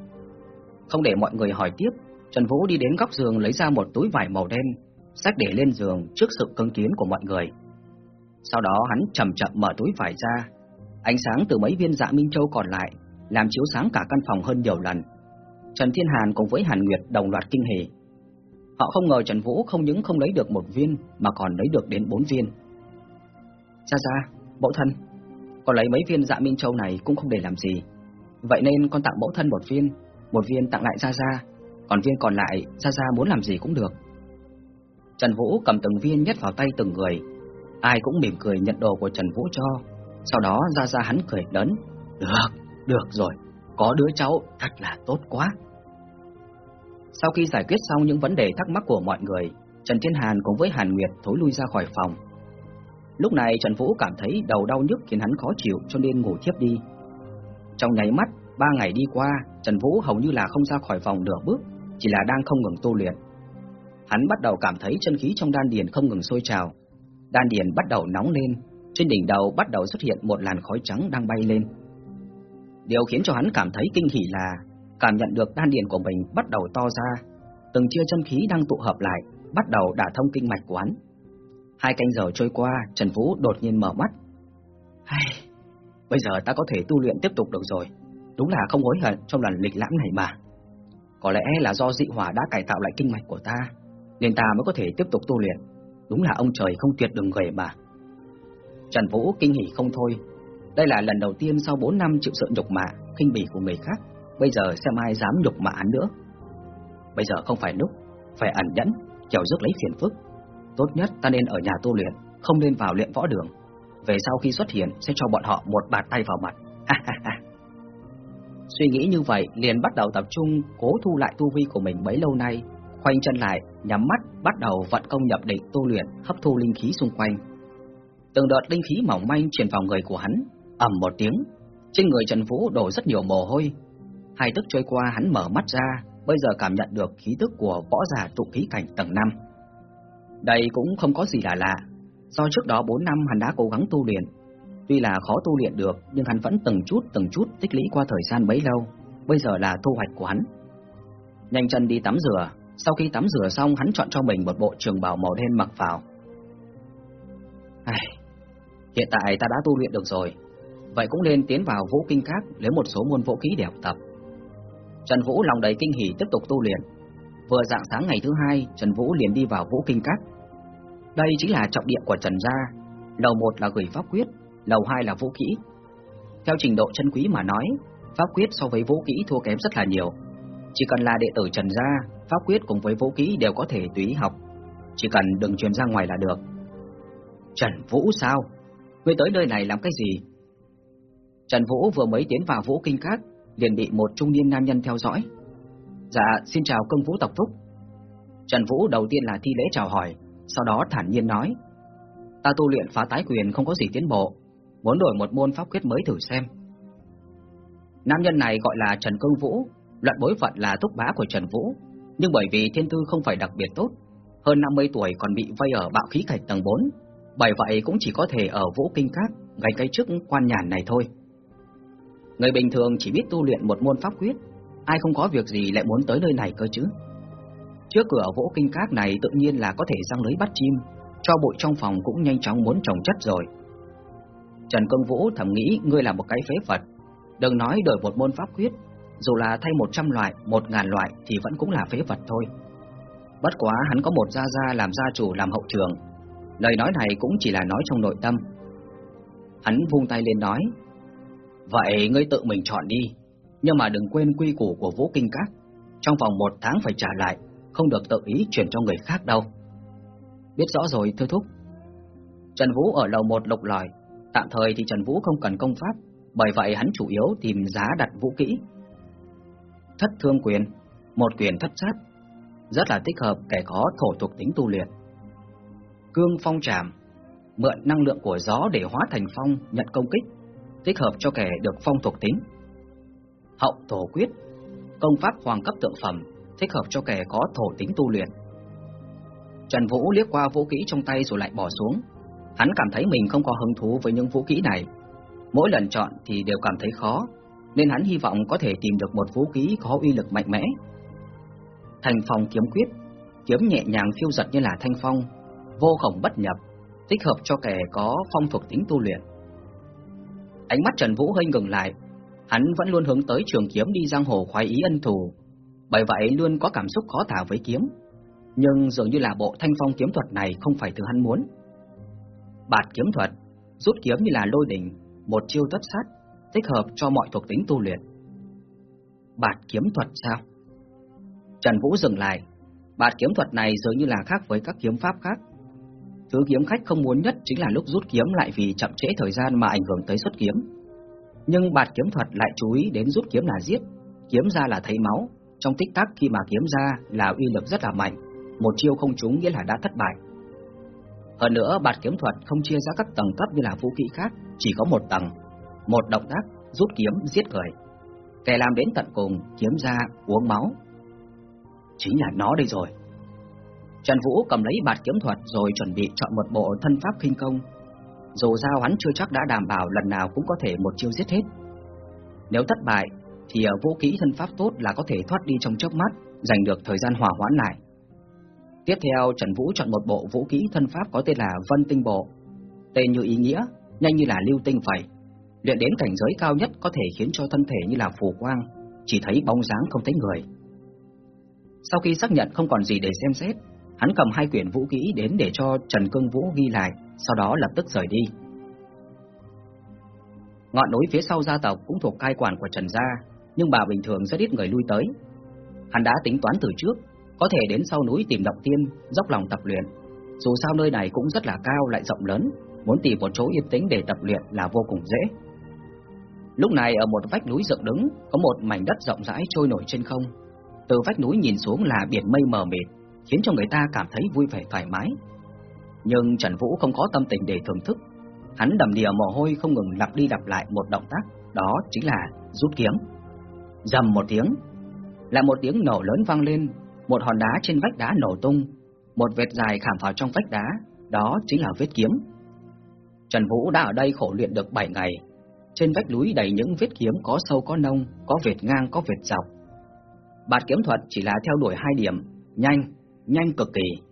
Không để mọi người hỏi tiếp, Trần Vũ đi đến góc giường lấy ra một túi vải màu đen, sách để lên giường trước sự cưng kiến của mọi người. Sau đó hắn chậm chậm mở túi vải ra, ánh sáng từ mấy viên dạ minh châu còn lại làm chiếu sáng cả căn phòng hơn nhiều lần. Trần Thiên Hàn cùng với Hàn Nguyệt đồng loạt kinh hỉ. Họ không ngờ Trần Vũ không những không lấy được một viên mà còn lấy được đến bốn viên. Ra ra, mẫu thân, con lấy mấy viên dạ minh châu này cũng không để làm gì. Vậy nên con tặng mẫu thân một viên, một viên tặng lại Gia Gia, còn viên còn lại Gia Gia muốn làm gì cũng được. Trần Vũ cầm từng viên nhét vào tay từng người, ai cũng mỉm cười nhận đồ của Trần Vũ cho. Sau đó ra ra hắn cười lớn, được, được rồi, có đứa cháu thật là tốt quá. Sau khi giải quyết xong những vấn đề thắc mắc của mọi người, Trần Thiên Hàn cùng với Hàn Nguyệt thối lui ra khỏi phòng. Lúc này Trần Vũ cảm thấy đầu đau nhức khiến hắn khó chịu cho nên ngủ thiếp đi. Trong nháy mắt, ba ngày đi qua, Trần Vũ hầu như là không ra khỏi phòng nửa bước, chỉ là đang không ngừng tu luyện. Hắn bắt đầu cảm thấy chân khí trong đan điền không ngừng sôi trào, đan điền bắt đầu nóng lên, trên đỉnh đầu bắt đầu xuất hiện một làn khói trắng đang bay lên. Điều khiến cho hắn cảm thấy kinh hỉ là cảm nhận được đan điền của mình bắt đầu to ra, từng chia chân khí đang tụ hợp lại, bắt đầu đả thông kinh mạch của hắn. Hai canh giờ trôi qua, Trần Vũ đột nhiên mở mắt. Hay, bây giờ ta có thể tu luyện tiếp tục được rồi. Đúng là không hối hận trong lần lịch lãm này mà. Có lẽ là do dị hỏa đã cải tạo lại kinh mạch của ta, nên ta mới có thể tiếp tục tu luyện. Đúng là ông trời không tuyệt đường người mà. Trần Vũ kinh hỉ không thôi. Đây là lần đầu tiên sau 4 năm chịu sự nhục mạ, khinh bỉ của người khác. Bây giờ xem ai dám nhục mạ hắn nữa. Bây giờ không phải lúc, phải ẩn nhẫn, chèo rước lấy phiền phức. Tốt nhất ta nên ở nhà tu luyện, không nên vào luyện võ đường. Về sau khi xuất hiện sẽ cho bọn họ một bạt tay vào mặt. Suy nghĩ như vậy, liền bắt đầu tập trung cố thu lại tu vi của mình bấy lâu nay, khoanh chân lại, nhắm mắt, bắt đầu vận công nhập định tu luyện, hấp thu linh khí xung quanh. Từng đợt linh khí mỏng manh truyền vào người của hắn, ầm một tiếng, trên người Trần Vũ đổ rất nhiều mồ hôi. Hai tức trôi qua hắn mở mắt ra, bây giờ cảm nhận được khí tức của võ giả tụ khí cảnh tầng 5. Đây cũng không có gì là lạ, do trước đó 4 năm hắn đã cố gắng tu luyện. Tuy là khó tu luyện được, nhưng hắn vẫn từng chút từng chút tích lũy qua thời gian bấy lâu, bây giờ là thu hoạch của hắn. Nhanh chân đi tắm rửa, sau khi tắm rửa xong hắn chọn cho mình một bộ trường bào màu đen mặc vào. Ai, Hiện tại ta đã tu luyện được rồi, vậy cũng nên tiến vào vũ kinh các lấy một số môn vũ khí để học tập. Trần Vũ lòng đầy kinh hỉ tiếp tục tu luyện. Vừa dạng sáng ngày thứ hai, Trần Vũ liền đi vào vũ kinh các. Đây chính là trọng địa của Trần gia. Lầu một là gửi pháp quyết, lầu hai là vũ kỹ. Theo trình độ chân quý mà nói, pháp quyết so với vũ kỹ thua kém rất là nhiều. Chỉ cần là đệ tử Trần gia, pháp quyết cùng với vũ kỹ đều có thể tùy học, chỉ cần đừng truyền ra ngoài là được. Trần Vũ sao? Ngươi tới nơi này làm cái gì? Trần Vũ vừa mới tiến vào Vũ Kinh khác, liền bị một trung niên nam nhân theo dõi. Dạ, xin chào công vũ tộc thúc. Trần Vũ đầu tiên là thi lễ chào hỏi, sau đó thản nhiên nói: Ta tu luyện phá tái quyền không có gì tiến bộ, muốn đổi một môn pháp quyết mới thử xem. Nam nhân này gọi là Trần Công Vũ, luận bối phận là thúc bá của Trần Vũ, nhưng bởi vì thiên tư không phải đặc biệt tốt, hơn 50 tuổi còn bị vây ở bạo khí cảnh tầng 4, bởi vậy cũng chỉ có thể ở Vũ Kinh Các gánh cái chức quan nhàn này thôi. Người bình thường chỉ biết tu luyện một môn pháp quyết, ai không có việc gì lại muốn tới nơi này cơ chứ? Trước cửa Vũ Kinh Các này tự nhiên là có thể răng lưới bắt chim, cho bụi trong phòng cũng nhanh chóng muốn trồng chất rồi. Trần Công Vũ thầm nghĩ ngươi là một cái phế vật, đừng nói đổi một môn pháp quyết, dù là thay 100 loại, 1000 loại thì vẫn cũng là phế vật thôi. Bất quá hắn có một gia gia làm gia chủ làm hậu trường, lời nói này cũng chỉ là nói trong nội tâm. Hắn vung tay lên nói, vậy ngươi tự mình chọn đi, nhưng mà đừng quên quy củ của Vũ Kinh Các, trong vòng một tháng phải trả lại, không được tự ý chuyển cho người khác đâu. Biết rõ rồi thưa thúc. Trần Vũ ở lầu một lục lọi, tạm thời thì Trần Vũ không cần công pháp, bởi vậy hắn chủ yếu tìm giá đặt vũ kỹ. Thất thương quyền, một quyền thất sát, rất là thích hợp kẻ có thổ thuộc tính tu luyện. Cương phong trảm, mượn năng lượng của gió để hóa thành phong nhận công kích, thích hợp cho kẻ được phong thuộc tính. Hậu thổ quyết, công pháp hoàng cấp tượng phẩm, thích hợp cho kẻ có thổ tính tu luyện. Trần Vũ liếc qua vũ kỹ trong tay rồi lại bỏ xuống. Hắn cảm thấy mình không có hứng thú với những vũ kỹ này. Mỗi lần chọn thì đều cảm thấy khó, nên hắn hy vọng có thể tìm được một vũ khí có uy lực mạnh mẽ. Thành phong kiếm quyết, kiếm nhẹ nhàng phiêu giật như là thanh phong, vô khổng bất nhập, thích hợp cho kẻ có phong thuộc tính tu luyện. Ánh mắt Trần Vũ hơi ngừng lại, hắn vẫn luôn hướng tới trường kiếm đi giang hồ khoái ý ân thù, bởi vậy luôn có cảm xúc khó tả với kiếm. Nhưng dường như là bộ thanh phong kiếm thuật này không phải thứ hắn muốn. Bạt kiếm thuật, rút kiếm như là lôi đỉnh, một chiêu tất sát, thích hợp cho mọi thuộc tính tu luyện. Bạt kiếm thuật sao? Trần Vũ dừng lại, bạt kiếm thuật này dường như là khác với các kiếm pháp khác. Thứ kiếm khách không muốn nhất chính là lúc rút kiếm lại vì chậm trễ thời gian mà ảnh hưởng tới xuất kiếm. Nhưng bạt kiếm thuật lại chú ý đến rút kiếm là giết, kiếm ra là thấy máu, trong tích tắc khi mà kiếm ra là uy lực rất là mạnh, một chiêu không trúng nghĩa là đã thất bại. Hơn nữa, bạt kiếm thuật không chia ra các tầng cấp như là vũ khí khác, chỉ có một tầng, một động tác rút kiếm giết người. Kẻ làm đến tận cùng, kiếm ra uống máu. Chính là nó đây rồi. Trần Vũ cầm lấy bạt kiếm thuật rồi chuẩn bị chọn một bộ thân pháp khinh công. Dù sao hắn chưa chắc đã đảm bảo lần nào cũng có thể một chiêu giết hết. Nếu thất bại, thì ở vũ kỹ thân pháp tốt là có thể thoát đi trong chớp mắt, giành được thời gian hòa hoãn lại. Tiếp theo, Trần Vũ chọn một bộ vũ kỹ thân pháp có tên là Vân Tinh Bộ. Tên như ý nghĩa, nhanh như là lưu tinh vậy. Luyện đến cảnh giới cao nhất có thể khiến cho thân thể như là phù quang, chỉ thấy bóng dáng không thấy người. Sau khi xác nhận không còn gì để xem xét, hắn cầm hai quyển vũ kỹ đến để cho Trần Cương Vũ ghi lại, sau đó lập tức rời đi. Ngọn núi phía sau gia tộc cũng thuộc cai quản của Trần gia, nhưng bà bình thường rất ít người lui tới. Hắn đã tính toán từ trước, có thể đến sau núi tìm động tiên, dốc lòng tập luyện. Dù sao nơi này cũng rất là cao lại rộng lớn, muốn tìm một chỗ yên tĩnh để tập luyện là vô cùng dễ. Lúc này ở một vách núi dựng đứng, có một mảnh đất rộng rãi trôi nổi trên không. Từ vách núi nhìn xuống là biển mây mờ mịt, khiến cho người ta cảm thấy vui vẻ thoải mái. Nhưng Trần Vũ không có tâm tình để thưởng thức. Hắn đầm đìa mồ hôi không ngừng lặp đi lặp lại một động tác, đó chính là rút kiếm. Dầm một tiếng, lại một tiếng nổ lớn vang lên, một hòn đá trên vách đá nổ tung, một vệt dài khảm vào trong vách đá, đó chính là vết kiếm. Trần Vũ đã ở đây khổ luyện được 7 ngày, trên vách núi đầy những vết kiếm có sâu có nông, có vệt ngang có vệt dọc. Bạt kiếm thuật chỉ là theo đuổi hai điểm, nhanh, nhanh cực kỳ.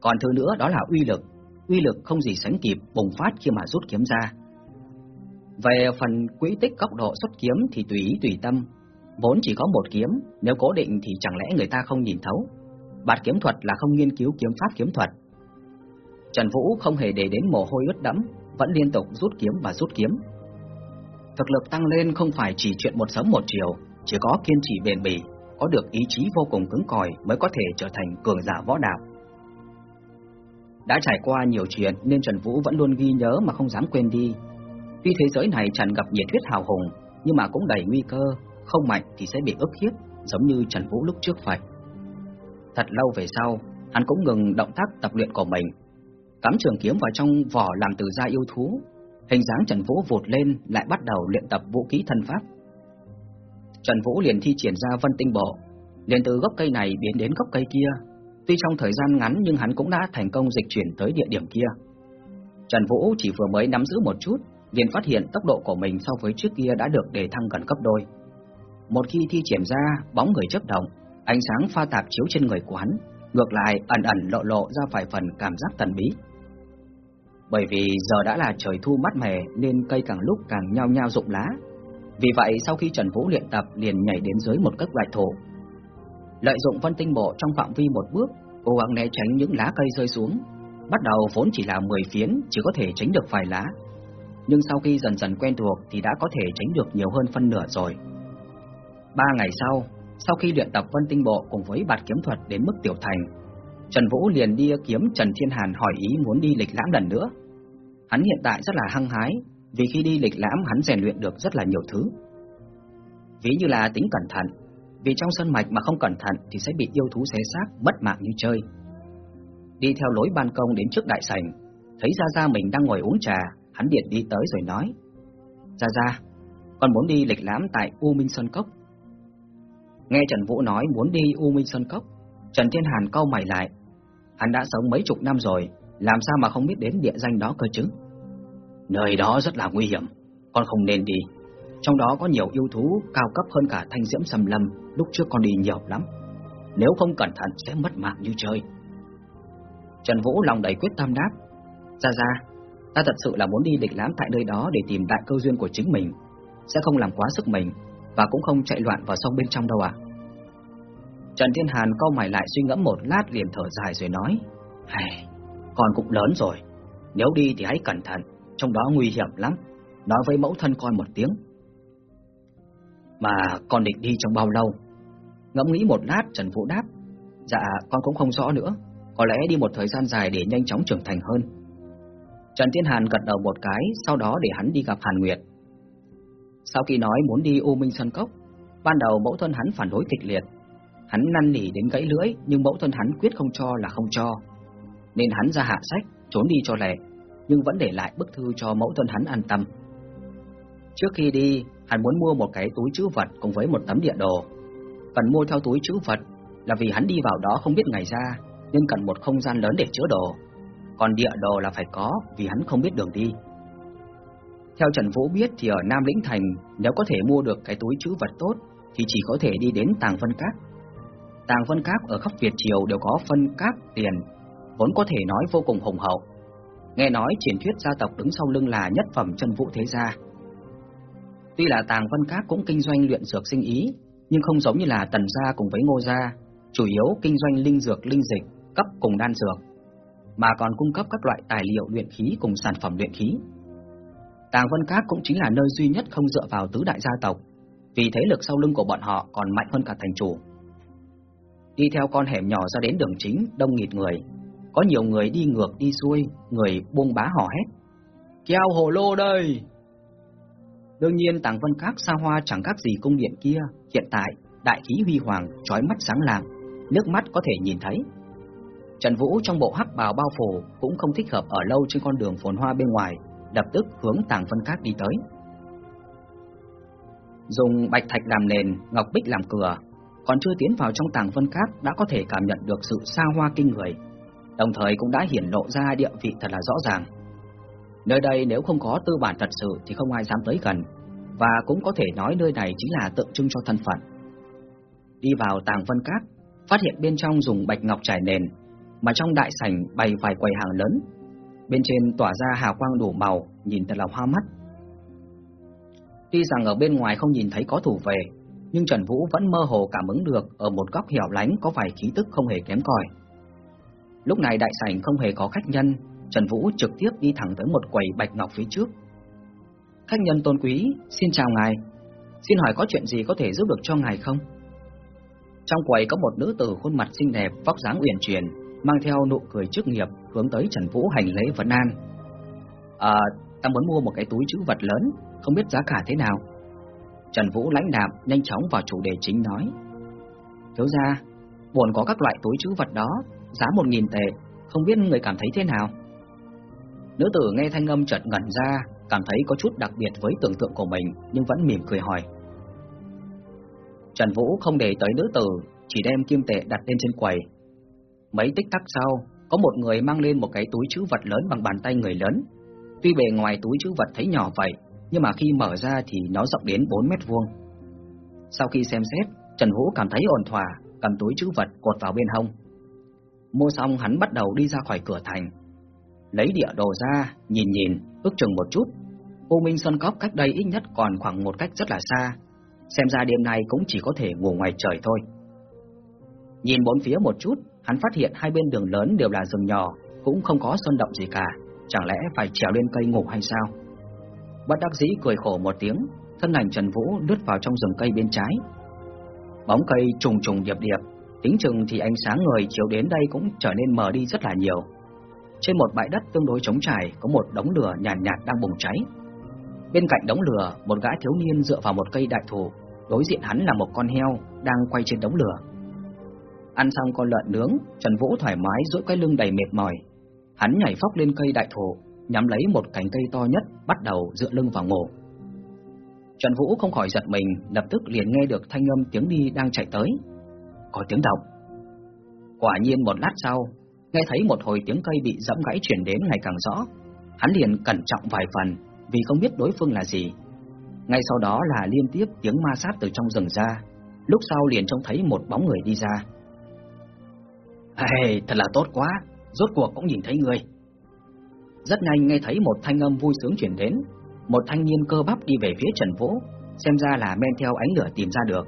Còn thứ nữa đó là uy lực, uy lực không gì sánh kịp bùng phát khi mà rút kiếm ra. Về phần quỹ tích góc độ xuất kiếm thì tùy ý tùy tâm, vốn chỉ có một kiếm, nếu cố định thì chẳng lẽ người ta không nhìn thấu. Bạt kiếm thuật là không nghiên cứu kiếm pháp kiếm thuật. Trần Vũ không hề để đến mồ hôi ướt đẫm, vẫn liên tục rút kiếm và rút kiếm. Thực lực tăng lên không phải chỉ chuyện một sớm một chiều, chỉ có kiên trì bền bỉ, có được ý chí vô cùng cứng cỏi mới có thể trở thành cường giả võ đạo. Đã trải qua nhiều chuyện nên Trần Vũ vẫn luôn ghi nhớ mà không dám quên đi. Tuy thế giới này tràn ngập nhiệt huyết hào hùng, nhưng mà cũng đầy nguy cơ, không mạnh thì sẽ bị ức hiếp, giống như Trần Vũ lúc trước vậy. Thật lâu về sau, hắn cũng ngừng động tác tập luyện của mình, cắm trường kiếm vào trong vỏ làm từ da yêu thú. Hình dáng Trần Vũ vụt lên lại bắt đầu luyện tập vũ khí thân pháp. Trần Vũ liền thi triển ra vân tinh bộ, liền từ gốc cây này biến đến gốc cây kia. Tuy trong thời gian ngắn nhưng hắn cũng đã thành công dịch chuyển tới địa điểm kia. Trần Vũ chỉ vừa mới nắm giữ một chút, liền phát hiện tốc độ của mình so với trước kia đã được đề thăng gần gấp đôi. Một khi thi triển ra, bóng người chớp động, ánh sáng pha tạp chiếu trên người của hắn, ngược lại ẩn ẩn lộ lộ ra vài phần cảm giác thần bí. Bởi vì giờ đã là trời thu mát mẻ nên cây càng lúc càng nhao nhao rụng lá. Vì vậy sau khi Trần Vũ luyện tập liền nhảy đến dưới một cất đại thụ. Lợi dụng vân tinh bộ trong phạm vi một bước, cố gắng né tránh những lá cây rơi xuống. Bắt đầu vốn chỉ là 10 phiến, chỉ có thể tránh được vài lá. Nhưng sau khi dần dần quen thuộc thì đã có thể tránh được nhiều hơn phân nửa rồi. Ba ngày sau, sau khi luyện tập vân tinh bộ cùng với bạt kiếm thuật đến mức tiểu thành, Trần Vũ liền đi kiếm Trần Thiên Hàn hỏi ý muốn đi lịch lãm lần nữa. Hắn hiện tại rất là hăng hái, vì khi đi lịch lãm hắn rèn luyện được rất là nhiều thứ. Ví như là tính cẩn thận, vì trong sân mạch mà không cẩn thận thì sẽ bị yêu thú xé xác, mất mạng như chơi. Đi theo lối ban công đến trước đại sảnh, thấy Gia Gia mình đang ngồi uống trà, hắn điện đi tới rồi nói: "Gia Gia, con muốn đi lịch lãm tại U Minh Sơn Cốc." Nghe Trần Vũ nói muốn đi U Minh Sơn Cốc, Trần Thiên Hàn cau mày lại. Hắn đã sống mấy chục năm rồi, làm sao mà không biết đến địa danh đó cơ chứ? Nơi đó rất là nguy hiểm, con không nên đi. Trong đó có nhiều yêu thú cao cấp hơn cả thanh diễm sầm lâm, lúc trước con đi nhiều lắm. Nếu không cẩn thận sẽ mất mạng như chơi. Trần Vũ lòng đầy quyết tâm đáp. Ra ra, ta thật sự là muốn đi địch lãm tại nơi đó để tìm đại cơ duyên của chính mình. Sẽ không làm quá sức mình, và cũng không chạy loạn vào sông bên trong đâu ạ. Trần Thiên Hàn câu mày lại suy ngẫm một lát liền thở dài rồi nói, Hầy, con cũng lớn rồi, nếu đi thì hãy cẩn thận, trong đó nguy hiểm lắm, nói với mẫu thân con một tiếng. Mà con định đi trong bao lâu? Ngẫm nghĩ một lát Trần Vũ đáp, dạ con cũng không rõ nữa, có lẽ đi một thời gian dài để nhanh chóng trưởng thành hơn. Trần Thiên Hàn gật đầu một cái, sau đó để hắn đi gặp Hàn Nguyệt. Sau khi nói muốn đi U Minh Sơn Cốc, ban đầu mẫu thân hắn phản đối kịch liệt. Hắn năn nỉ đến gãy lưỡi, nhưng mẫu thân hắn quyết không cho là không cho. Nên hắn ra hạ sách, trốn đi cho lẹ, nhưng vẫn để lại bức thư cho mẫu thân hắn an tâm. Trước khi đi, hắn muốn mua một cái túi chữ vật cùng với một tấm địa đồ. Cần mua theo túi chữ vật là vì hắn đi vào đó không biết ngày ra, nên cần một không gian lớn để chứa đồ. Còn địa đồ là phải có vì hắn không biết đường đi. Theo Trần Vũ biết thì ở Nam Lĩnh Thành nếu có thể mua được cái túi chữ vật tốt thì chỉ có thể đi đến Tàng Vân Các. Tàng Vân Các ở khắp Việt Triều đều có phân các tiền, vốn có thể nói vô cùng hùng hậu. Nghe nói truyền thuyết gia tộc đứng sau lưng là nhất phẩm chân vũ thế gia. Tuy là Tàng Văn Các cũng kinh doanh luyện dược sinh ý, nhưng không giống như là Tần gia cùng với Ngô gia, chủ yếu kinh doanh linh dược linh dịch, cấp cùng đan dược, mà còn cung cấp các loại tài liệu luyện khí cùng sản phẩm luyện khí. Tàng Vân Các cũng chính là nơi duy nhất không dựa vào tứ đại gia tộc, vì thế lực sau lưng của bọn họ còn mạnh hơn cả thành chủ. Đi theo con hẻm nhỏ ra đến đường chính, đông nghịt người, có nhiều người đi ngược đi xuôi, người buông bá hò hét. Kéo hồ lô đây! Đương nhiên Tàng Vân Các xa hoa chẳng khác gì cung điện kia, hiện tại đại khí huy hoàng, trói mắt sáng lạng, nước mắt có thể nhìn thấy. Trần Vũ trong bộ hắc bào bao phủ cũng không thích hợp ở lâu trên con đường phồn hoa bên ngoài, lập tức hướng Tàng Vân Các đi tới. Dùng bạch thạch làm nền, ngọc bích làm cửa, còn chưa tiến vào trong Tàng Vân Các đã có thể cảm nhận được sự xa hoa kinh người, đồng thời cũng đã hiển lộ ra địa vị thật là rõ ràng. Nơi đây nếu không có tư bản thật sự thì không ai dám tới gần, và cũng có thể nói nơi này chính là tượng trưng cho thân phận. Đi vào Tàng Vân cát, phát hiện bên trong dùng bạch ngọc trải nền, mà trong đại sảnh bày vài quầy hàng lớn Bên trên tỏa ra hào quang đủ màu, nhìn thật là hoa mắt. Tuy rằng ở bên ngoài không nhìn thấy có thủ về, nhưng Trần Vũ vẫn mơ hồ cảm ứng được ở một góc hẻo lánh có vài khí tức không hề kém cỏi. Lúc này đại sảnh không hề có khách nhân, Trần Vũ trực tiếp đi thẳng tới một quầy bạch ngọc phía trước. Khách nhân tôn quý, xin chào ngài. Xin hỏi có chuyện gì có thể giúp được cho ngài không? Trong quầy có một nữ tử khuôn mặt xinh đẹp, vóc dáng uyển chuyển, mang theo nụ cười chức nghiệp, hướng tới Trần Vũ hành lễ vấn an. À, ta muốn mua một cái túi chữ vật lớn, không biết giá cả thế nào. Trần Vũ lãnh đạm, nhanh chóng vào chủ đề chính nói. Thiếu gia, buồn có các loại túi chữ vật đó, giá một nghìn tệ, không biết người cảm thấy thế nào? Nữ tử nghe thanh âm chợt ngẩn ra, cảm thấy có chút đặc biệt với tưởng tượng của mình, nhưng vẫn mỉm cười hỏi. Trần Vũ không để tới nữ tử, chỉ đem kim tệ đặt lên trên quầy. Mấy tích tắc sau, có một người mang lên một cái túi chữ vật lớn bằng bàn tay người lớn. Tuy bề ngoài túi chữ vật thấy nhỏ vậy, nhưng mà khi mở ra thì nó rộng đến 4 mét vuông. Sau khi xem xét, Trần Vũ cảm thấy ổn thỏa, cầm túi chữ vật cột vào bên hông. Mua xong hắn bắt đầu đi ra khỏi cửa thành. Lấy địa đồ ra, nhìn nhìn, ước chừng một chút. U Minh Sơn Cốc cách đây ít nhất còn khoảng một cách rất là xa. Xem ra đêm nay cũng chỉ có thể ngủ ngoài trời thôi. Nhìn bốn phía một chút, hắn phát hiện hai bên đường lớn đều là rừng nhỏ, cũng không có sơn động gì cả. Chẳng lẽ phải trèo lên cây ngủ hay sao? Bất đắc dĩ cười khổ một tiếng, thân ảnh Trần Vũ lướt vào trong rừng cây bên trái. Bóng cây trùng trùng điệp điệp, tính chừng thì ánh sáng người chiếu đến đây cũng trở nên mờ đi rất là nhiều. Trên một bãi đất tương đối trống trải có một đống lửa nhàn nhạt, nhạt đang bùng cháy. Bên cạnh đống lửa, một gã thiếu niên dựa vào một cây đại thụ, đối diện hắn là một con heo đang quay trên đống lửa. Ăn xong con lợn nướng, Trần Vũ thoải mái duỗi cái lưng đầy mệt mỏi. Hắn nhảy phóc lên cây đại thụ, nhắm lấy một cành cây to nhất, bắt đầu dựa lưng vào ngủ. Trần Vũ không khỏi giật mình, lập tức liền nghe được thanh âm tiếng đi đang chạy tới. Có tiếng động. Quả nhiên một lát sau, nghe thấy một hồi tiếng cây bị dẫm gãy chuyển đến ngày càng rõ. Hắn liền cẩn trọng vài phần, vì không biết đối phương là gì. Ngay sau đó là liên tiếp tiếng ma sát từ trong rừng ra, lúc sau liền trông thấy một bóng người đi ra. Hey, thật là tốt quá, rốt cuộc cũng nhìn thấy người. Rất nhanh nghe thấy một thanh âm vui sướng chuyển đến, một thanh niên cơ bắp đi về phía Trần Vũ, xem ra là men theo ánh lửa tìm ra được.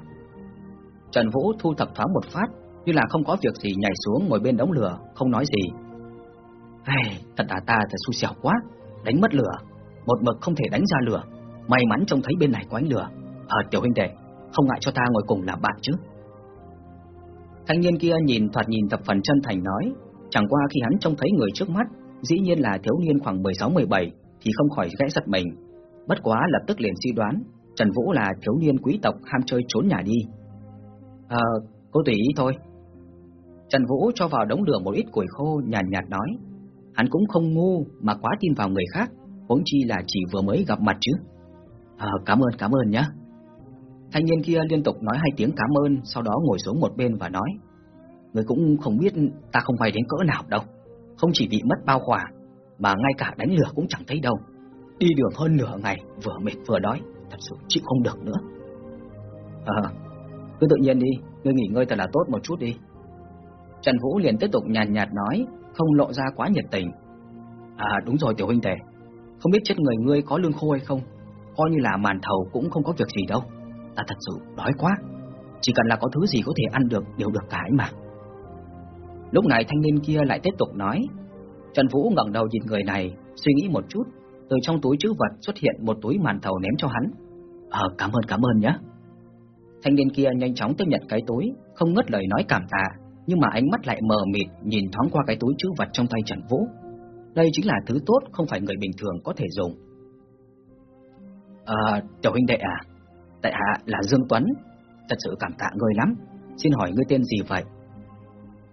Trần Vũ thu thập thoáng một phát, như là không có việc gì nhảy xuống ngồi bên đống lửa, không nói gì. Hey, thật là ta thật xui xẻo quá, đánh mất lửa, một mực không thể đánh ra lửa, may mắn trông thấy bên này có ánh lửa. Ờ, tiểu huynh đệ, không ngại cho ta ngồi cùng làm bạn chứ? Thanh niên kia nhìn thoạt nhìn thập phần chân thành nói, chẳng qua khi hắn trông thấy người trước mắt, dĩ nhiên là thiếu niên khoảng 16-17, thì không khỏi gãy giật mình. Bất quá lập tức liền suy đoán, Trần Vũ là thiếu niên quý tộc ham chơi trốn nhà đi. Ờ, cô tùy ý thôi. Trần Vũ cho vào đống lửa một ít củi khô nhàn nhạt, nhạt nói, hắn cũng không ngu mà quá tin vào người khác, huống chi là chỉ vừa mới gặp mặt chứ. À, cảm ơn, cảm ơn nhé. Thanh niên kia liên tục nói hai tiếng cảm ơn, sau đó ngồi xuống một bên và nói, người cũng không biết ta không quay đến cỡ nào đâu, không chỉ bị mất bao khỏa, mà ngay cả đánh lửa cũng chẳng thấy đâu. Đi đường hơn nửa ngày, vừa mệt vừa đói, thật sự chịu không được nữa. À, cứ tự nhiên đi, ngươi nghỉ ngơi thật là tốt một chút đi. Trần Vũ liền tiếp tục nhàn nhạt, nhạt nói, không lộ ra quá nhiệt tình. À đúng rồi tiểu huynh tề, không biết chết người ngươi có lương khô hay không, coi như là màn thầu cũng không có việc gì đâu. Ta thật sự đói quá, chỉ cần là có thứ gì có thể ăn được đều được cái mà. Lúc này thanh niên kia lại tiếp tục nói, Trần Vũ ngẩng đầu nhìn người này, suy nghĩ một chút, từ trong túi chữ vật xuất hiện một túi màn thầu ném cho hắn. Ờ, cảm ơn cảm ơn nhé. Thanh niên kia nhanh chóng tiếp nhận cái túi, không ngớt lời nói cảm tạ, nhưng mà ánh mắt lại mờ mịt nhìn thoáng qua cái túi chữ vật trong tay Trần Vũ. Đây chính là thứ tốt không phải người bình thường có thể dùng. À, tiểu huynh đệ à, tại hạ là Dương Tuấn, thật sự cảm tạ ngươi lắm, xin hỏi ngươi tên gì vậy?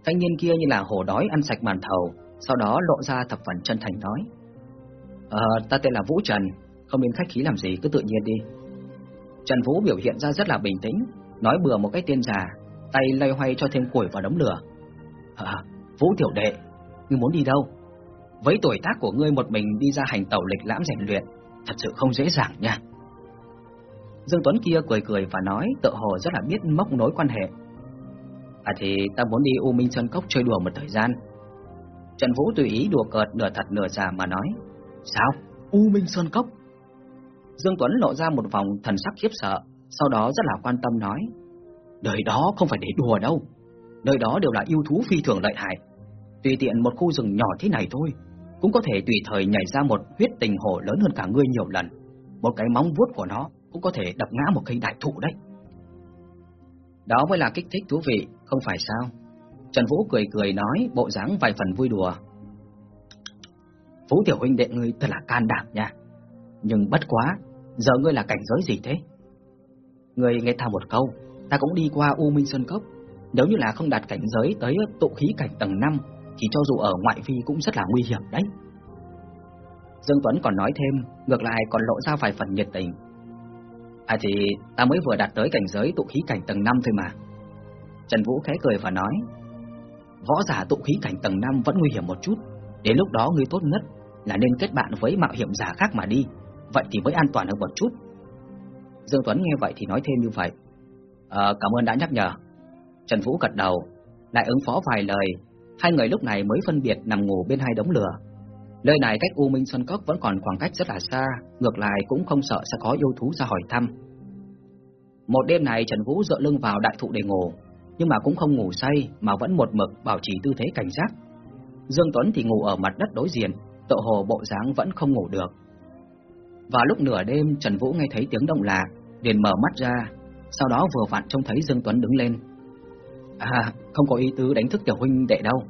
Thanh niên kia như là hổ đói ăn sạch màn thầu, sau đó lộ ra thập phần chân thành nói. Ờ, ta tên là Vũ Trần, không nên khách khí làm gì, cứ tự nhiên đi. Trần Vũ biểu hiện ra rất là bình tĩnh, nói bừa một cái tên già, tay lay hoay cho thêm củi vào đống lửa. À, Vũ tiểu đệ, ngươi muốn đi đâu? Với tuổi tác của ngươi một mình đi ra hành tẩu lịch lãm rèn luyện, thật sự không dễ dàng nha. Dương Tuấn kia cười cười và nói tự hồ rất là biết móc nối quan hệ. À thì ta muốn đi U Minh Sơn Cốc chơi đùa một thời gian. Trần Vũ tùy ý đùa cợt nửa thật nửa giả mà nói Sao? U Minh Sơn Cốc Dương Tuấn lộ ra một vòng thần sắc khiếp sợ, Sau đó rất là quan tâm nói, Đời đó không phải để đùa đâu, Nơi đó đều là yêu thú phi thường lợi hại, Tùy tiện một khu rừng nhỏ thế này thôi, Cũng có thể tùy thời nhảy ra một huyết tình hổ lớn hơn cả ngươi nhiều lần, Một cái móng vuốt của nó Cũng có thể đập ngã một cây đại thụ đấy. Đó mới là kích thích thú vị, Không phải sao? Trần Vũ cười cười nói, bộ dáng vài phần vui đùa, Phú tiểu huynh đệ ngươi thật là can đảm nha. Nhưng bất quá, Giờ ngươi là cảnh giới gì thế? Ngươi nghe ta một câu, Ta cũng đi qua U Minh Sơn Cốc. Nếu như là không đạt cảnh giới tới tụ khí cảnh tầng 5 Thì cho dù ở ngoại vi cũng rất là nguy hiểm đấy. Dương Tuấn còn nói thêm, Ngược lại còn lộ ra vài phần nhiệt tình. À thì, ta mới vừa đạt tới cảnh giới tụ khí cảnh tầng 5 thôi mà. Trần Vũ khẽ cười và nói, Võ giả tụ khí cảnh tầng 5 vẫn nguy hiểm một chút. Đến lúc đó ngươi tốt nhất là nên kết bạn với mạo hiểm giả khác mà đi. Vậy thì mới an toàn hơn một chút Dương Tuấn nghe vậy thì nói thêm như vậy à, Cảm ơn đã nhắc nhở Trần Vũ gật đầu, lại ứng phó vài lời, hai người lúc này mới phân biệt nằm ngủ bên hai đống lửa. Nơi này cách U Minh Xuân Cốc vẫn còn khoảng cách rất là xa, ngược lại cũng không sợ sẽ có yêu thú ra hỏi thăm. Một đêm này Trần Vũ dựa lưng vào đại thụ để ngủ, nhưng mà cũng không ngủ say mà vẫn một mực bảo trì tư thế cảnh giác. Dương Tuấn thì ngủ ở mặt đất đối diện, tự hồ bộ dáng vẫn không ngủ được. Và lúc nửa đêm Trần Vũ nghe thấy tiếng động lạ, liền mở mắt ra, sau đó vừa vặn trông thấy Dương Tuấn đứng lên, À, không có ý tứ đánh thức tiểu huynh đệ đâu.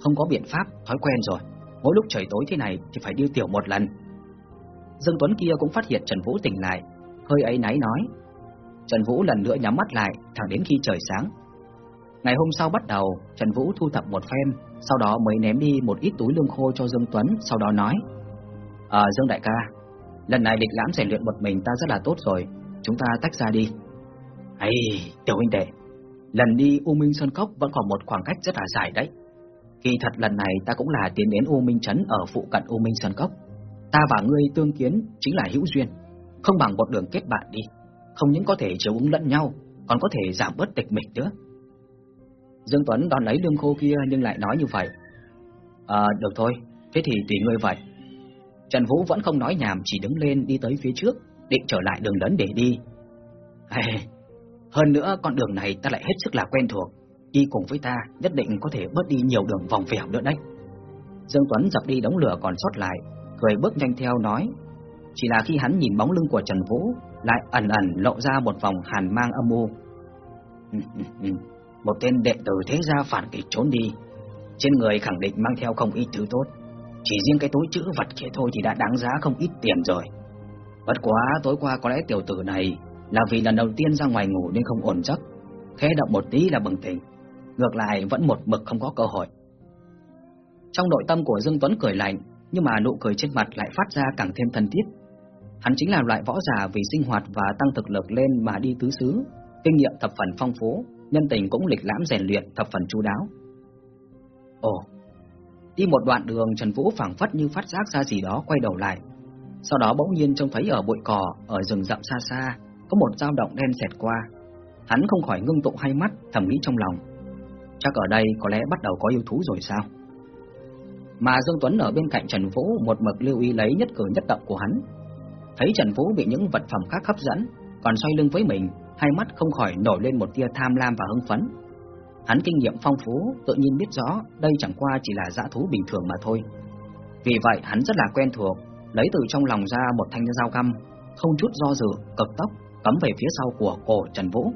Không có biện pháp, thói quen rồi. Mỗi lúc trời tối thế này thì phải đi tiểu một lần. Dương Tuấn kia cũng phát hiện Trần Vũ tỉnh lại, hơi ấy náy nói. Trần Vũ lần nữa nhắm mắt lại, thẳng đến khi trời sáng. Ngày hôm sau bắt đầu, Trần Vũ thu thập một phen, sau đó mới ném đi một ít túi lương khô cho Dương Tuấn, sau đó nói: "À Dương đại ca, lần này lịch lãm rèn luyện một mình ta rất là tốt rồi, chúng ta tách ra đi." "Hay, tiểu huynh đệ, Lần đi U Minh Sơn Cốc vẫn còn một khoảng cách rất là dài đấy. Kỳ thật lần này ta cũng là tiến đến U Minh Trấn ở phụ cận U Minh Sơn Cốc. Ta và ngươi tương kiến chính là hữu duyên, không bằng một đường kết bạn đi. Không những có thể chiếu ứng lẫn nhau, còn có thể giảm bớt tịch mịch nữa. Dương Tuấn đón lấy lương khô kia nhưng lại nói như vậy. À, được thôi, thế thì tùy ngươi vậy. Trần Vũ vẫn không nói nhảm chỉ đứng lên đi tới phía trước, định trở lại đường lớn để đi. Hey, hơn nữa con đường này ta lại hết sức là quen thuộc Đi cùng với ta nhất định có thể bớt đi nhiều đường vòng vèo nữa đấy. Dương Tuấn dập đi đống lửa còn sót lại Cười bước nhanh theo nói Chỉ là khi hắn nhìn bóng lưng của Trần Vũ Lại ẩn ẩn lộ ra một vòng hàn mang âm u. *laughs* Một tên đệ tử thế gia phản kịch trốn đi Trên người khẳng định mang theo không ít thứ tốt. Chỉ riêng cái túi chữ vật kia thôi thì đã đáng giá không ít tiền rồi Bất quá tối qua có lẽ tiểu tử này là vì lần đầu tiên ra ngoài ngủ nên không ổn giấc, khẽ động một tí là bừng tỉnh, ngược lại vẫn một mực không có cơ hội. Trong nội tâm của Dương Tuấn cười lạnh, nhưng mà nụ cười trên mặt lại phát ra càng thêm thân thiết. Hắn chính là loại võ giả vì sinh hoạt và tăng thực lực lên mà đi tứ xứ, kinh nghiệm thập phần phong phú, nhân tình cũng lịch lãm rèn luyện thập phần chu đáo. Ồ, đi một đoạn đường Trần Vũ phảng phất như phát giác ra gì đó quay đầu lại. Sau đó bỗng nhiên trông thấy ở bụi cỏ ở rừng rậm xa xa có một dao động đen xẹt qua. Hắn không khỏi ngưng tụ hai mắt, thầm nghĩ trong lòng. Chắc ở đây có lẽ bắt đầu có yêu thú rồi sao? Mà Dương Tuấn ở bên cạnh Trần Vũ một mực lưu ý lấy nhất cử nhất động của hắn. Thấy Trần Vũ bị những vật phẩm khác hấp dẫn, còn xoay lưng với mình, hai mắt không khỏi nổi lên một tia tham lam và hưng phấn. Hắn kinh nghiệm phong phú, tự nhiên biết rõ đây chẳng qua chỉ là dã thú bình thường mà thôi. Vì vậy hắn rất là quen thuộc, lấy từ trong lòng ra một thanh dao găm, không chút do dự, cực tốc cắm về phía sau của cổ Trần Vũ.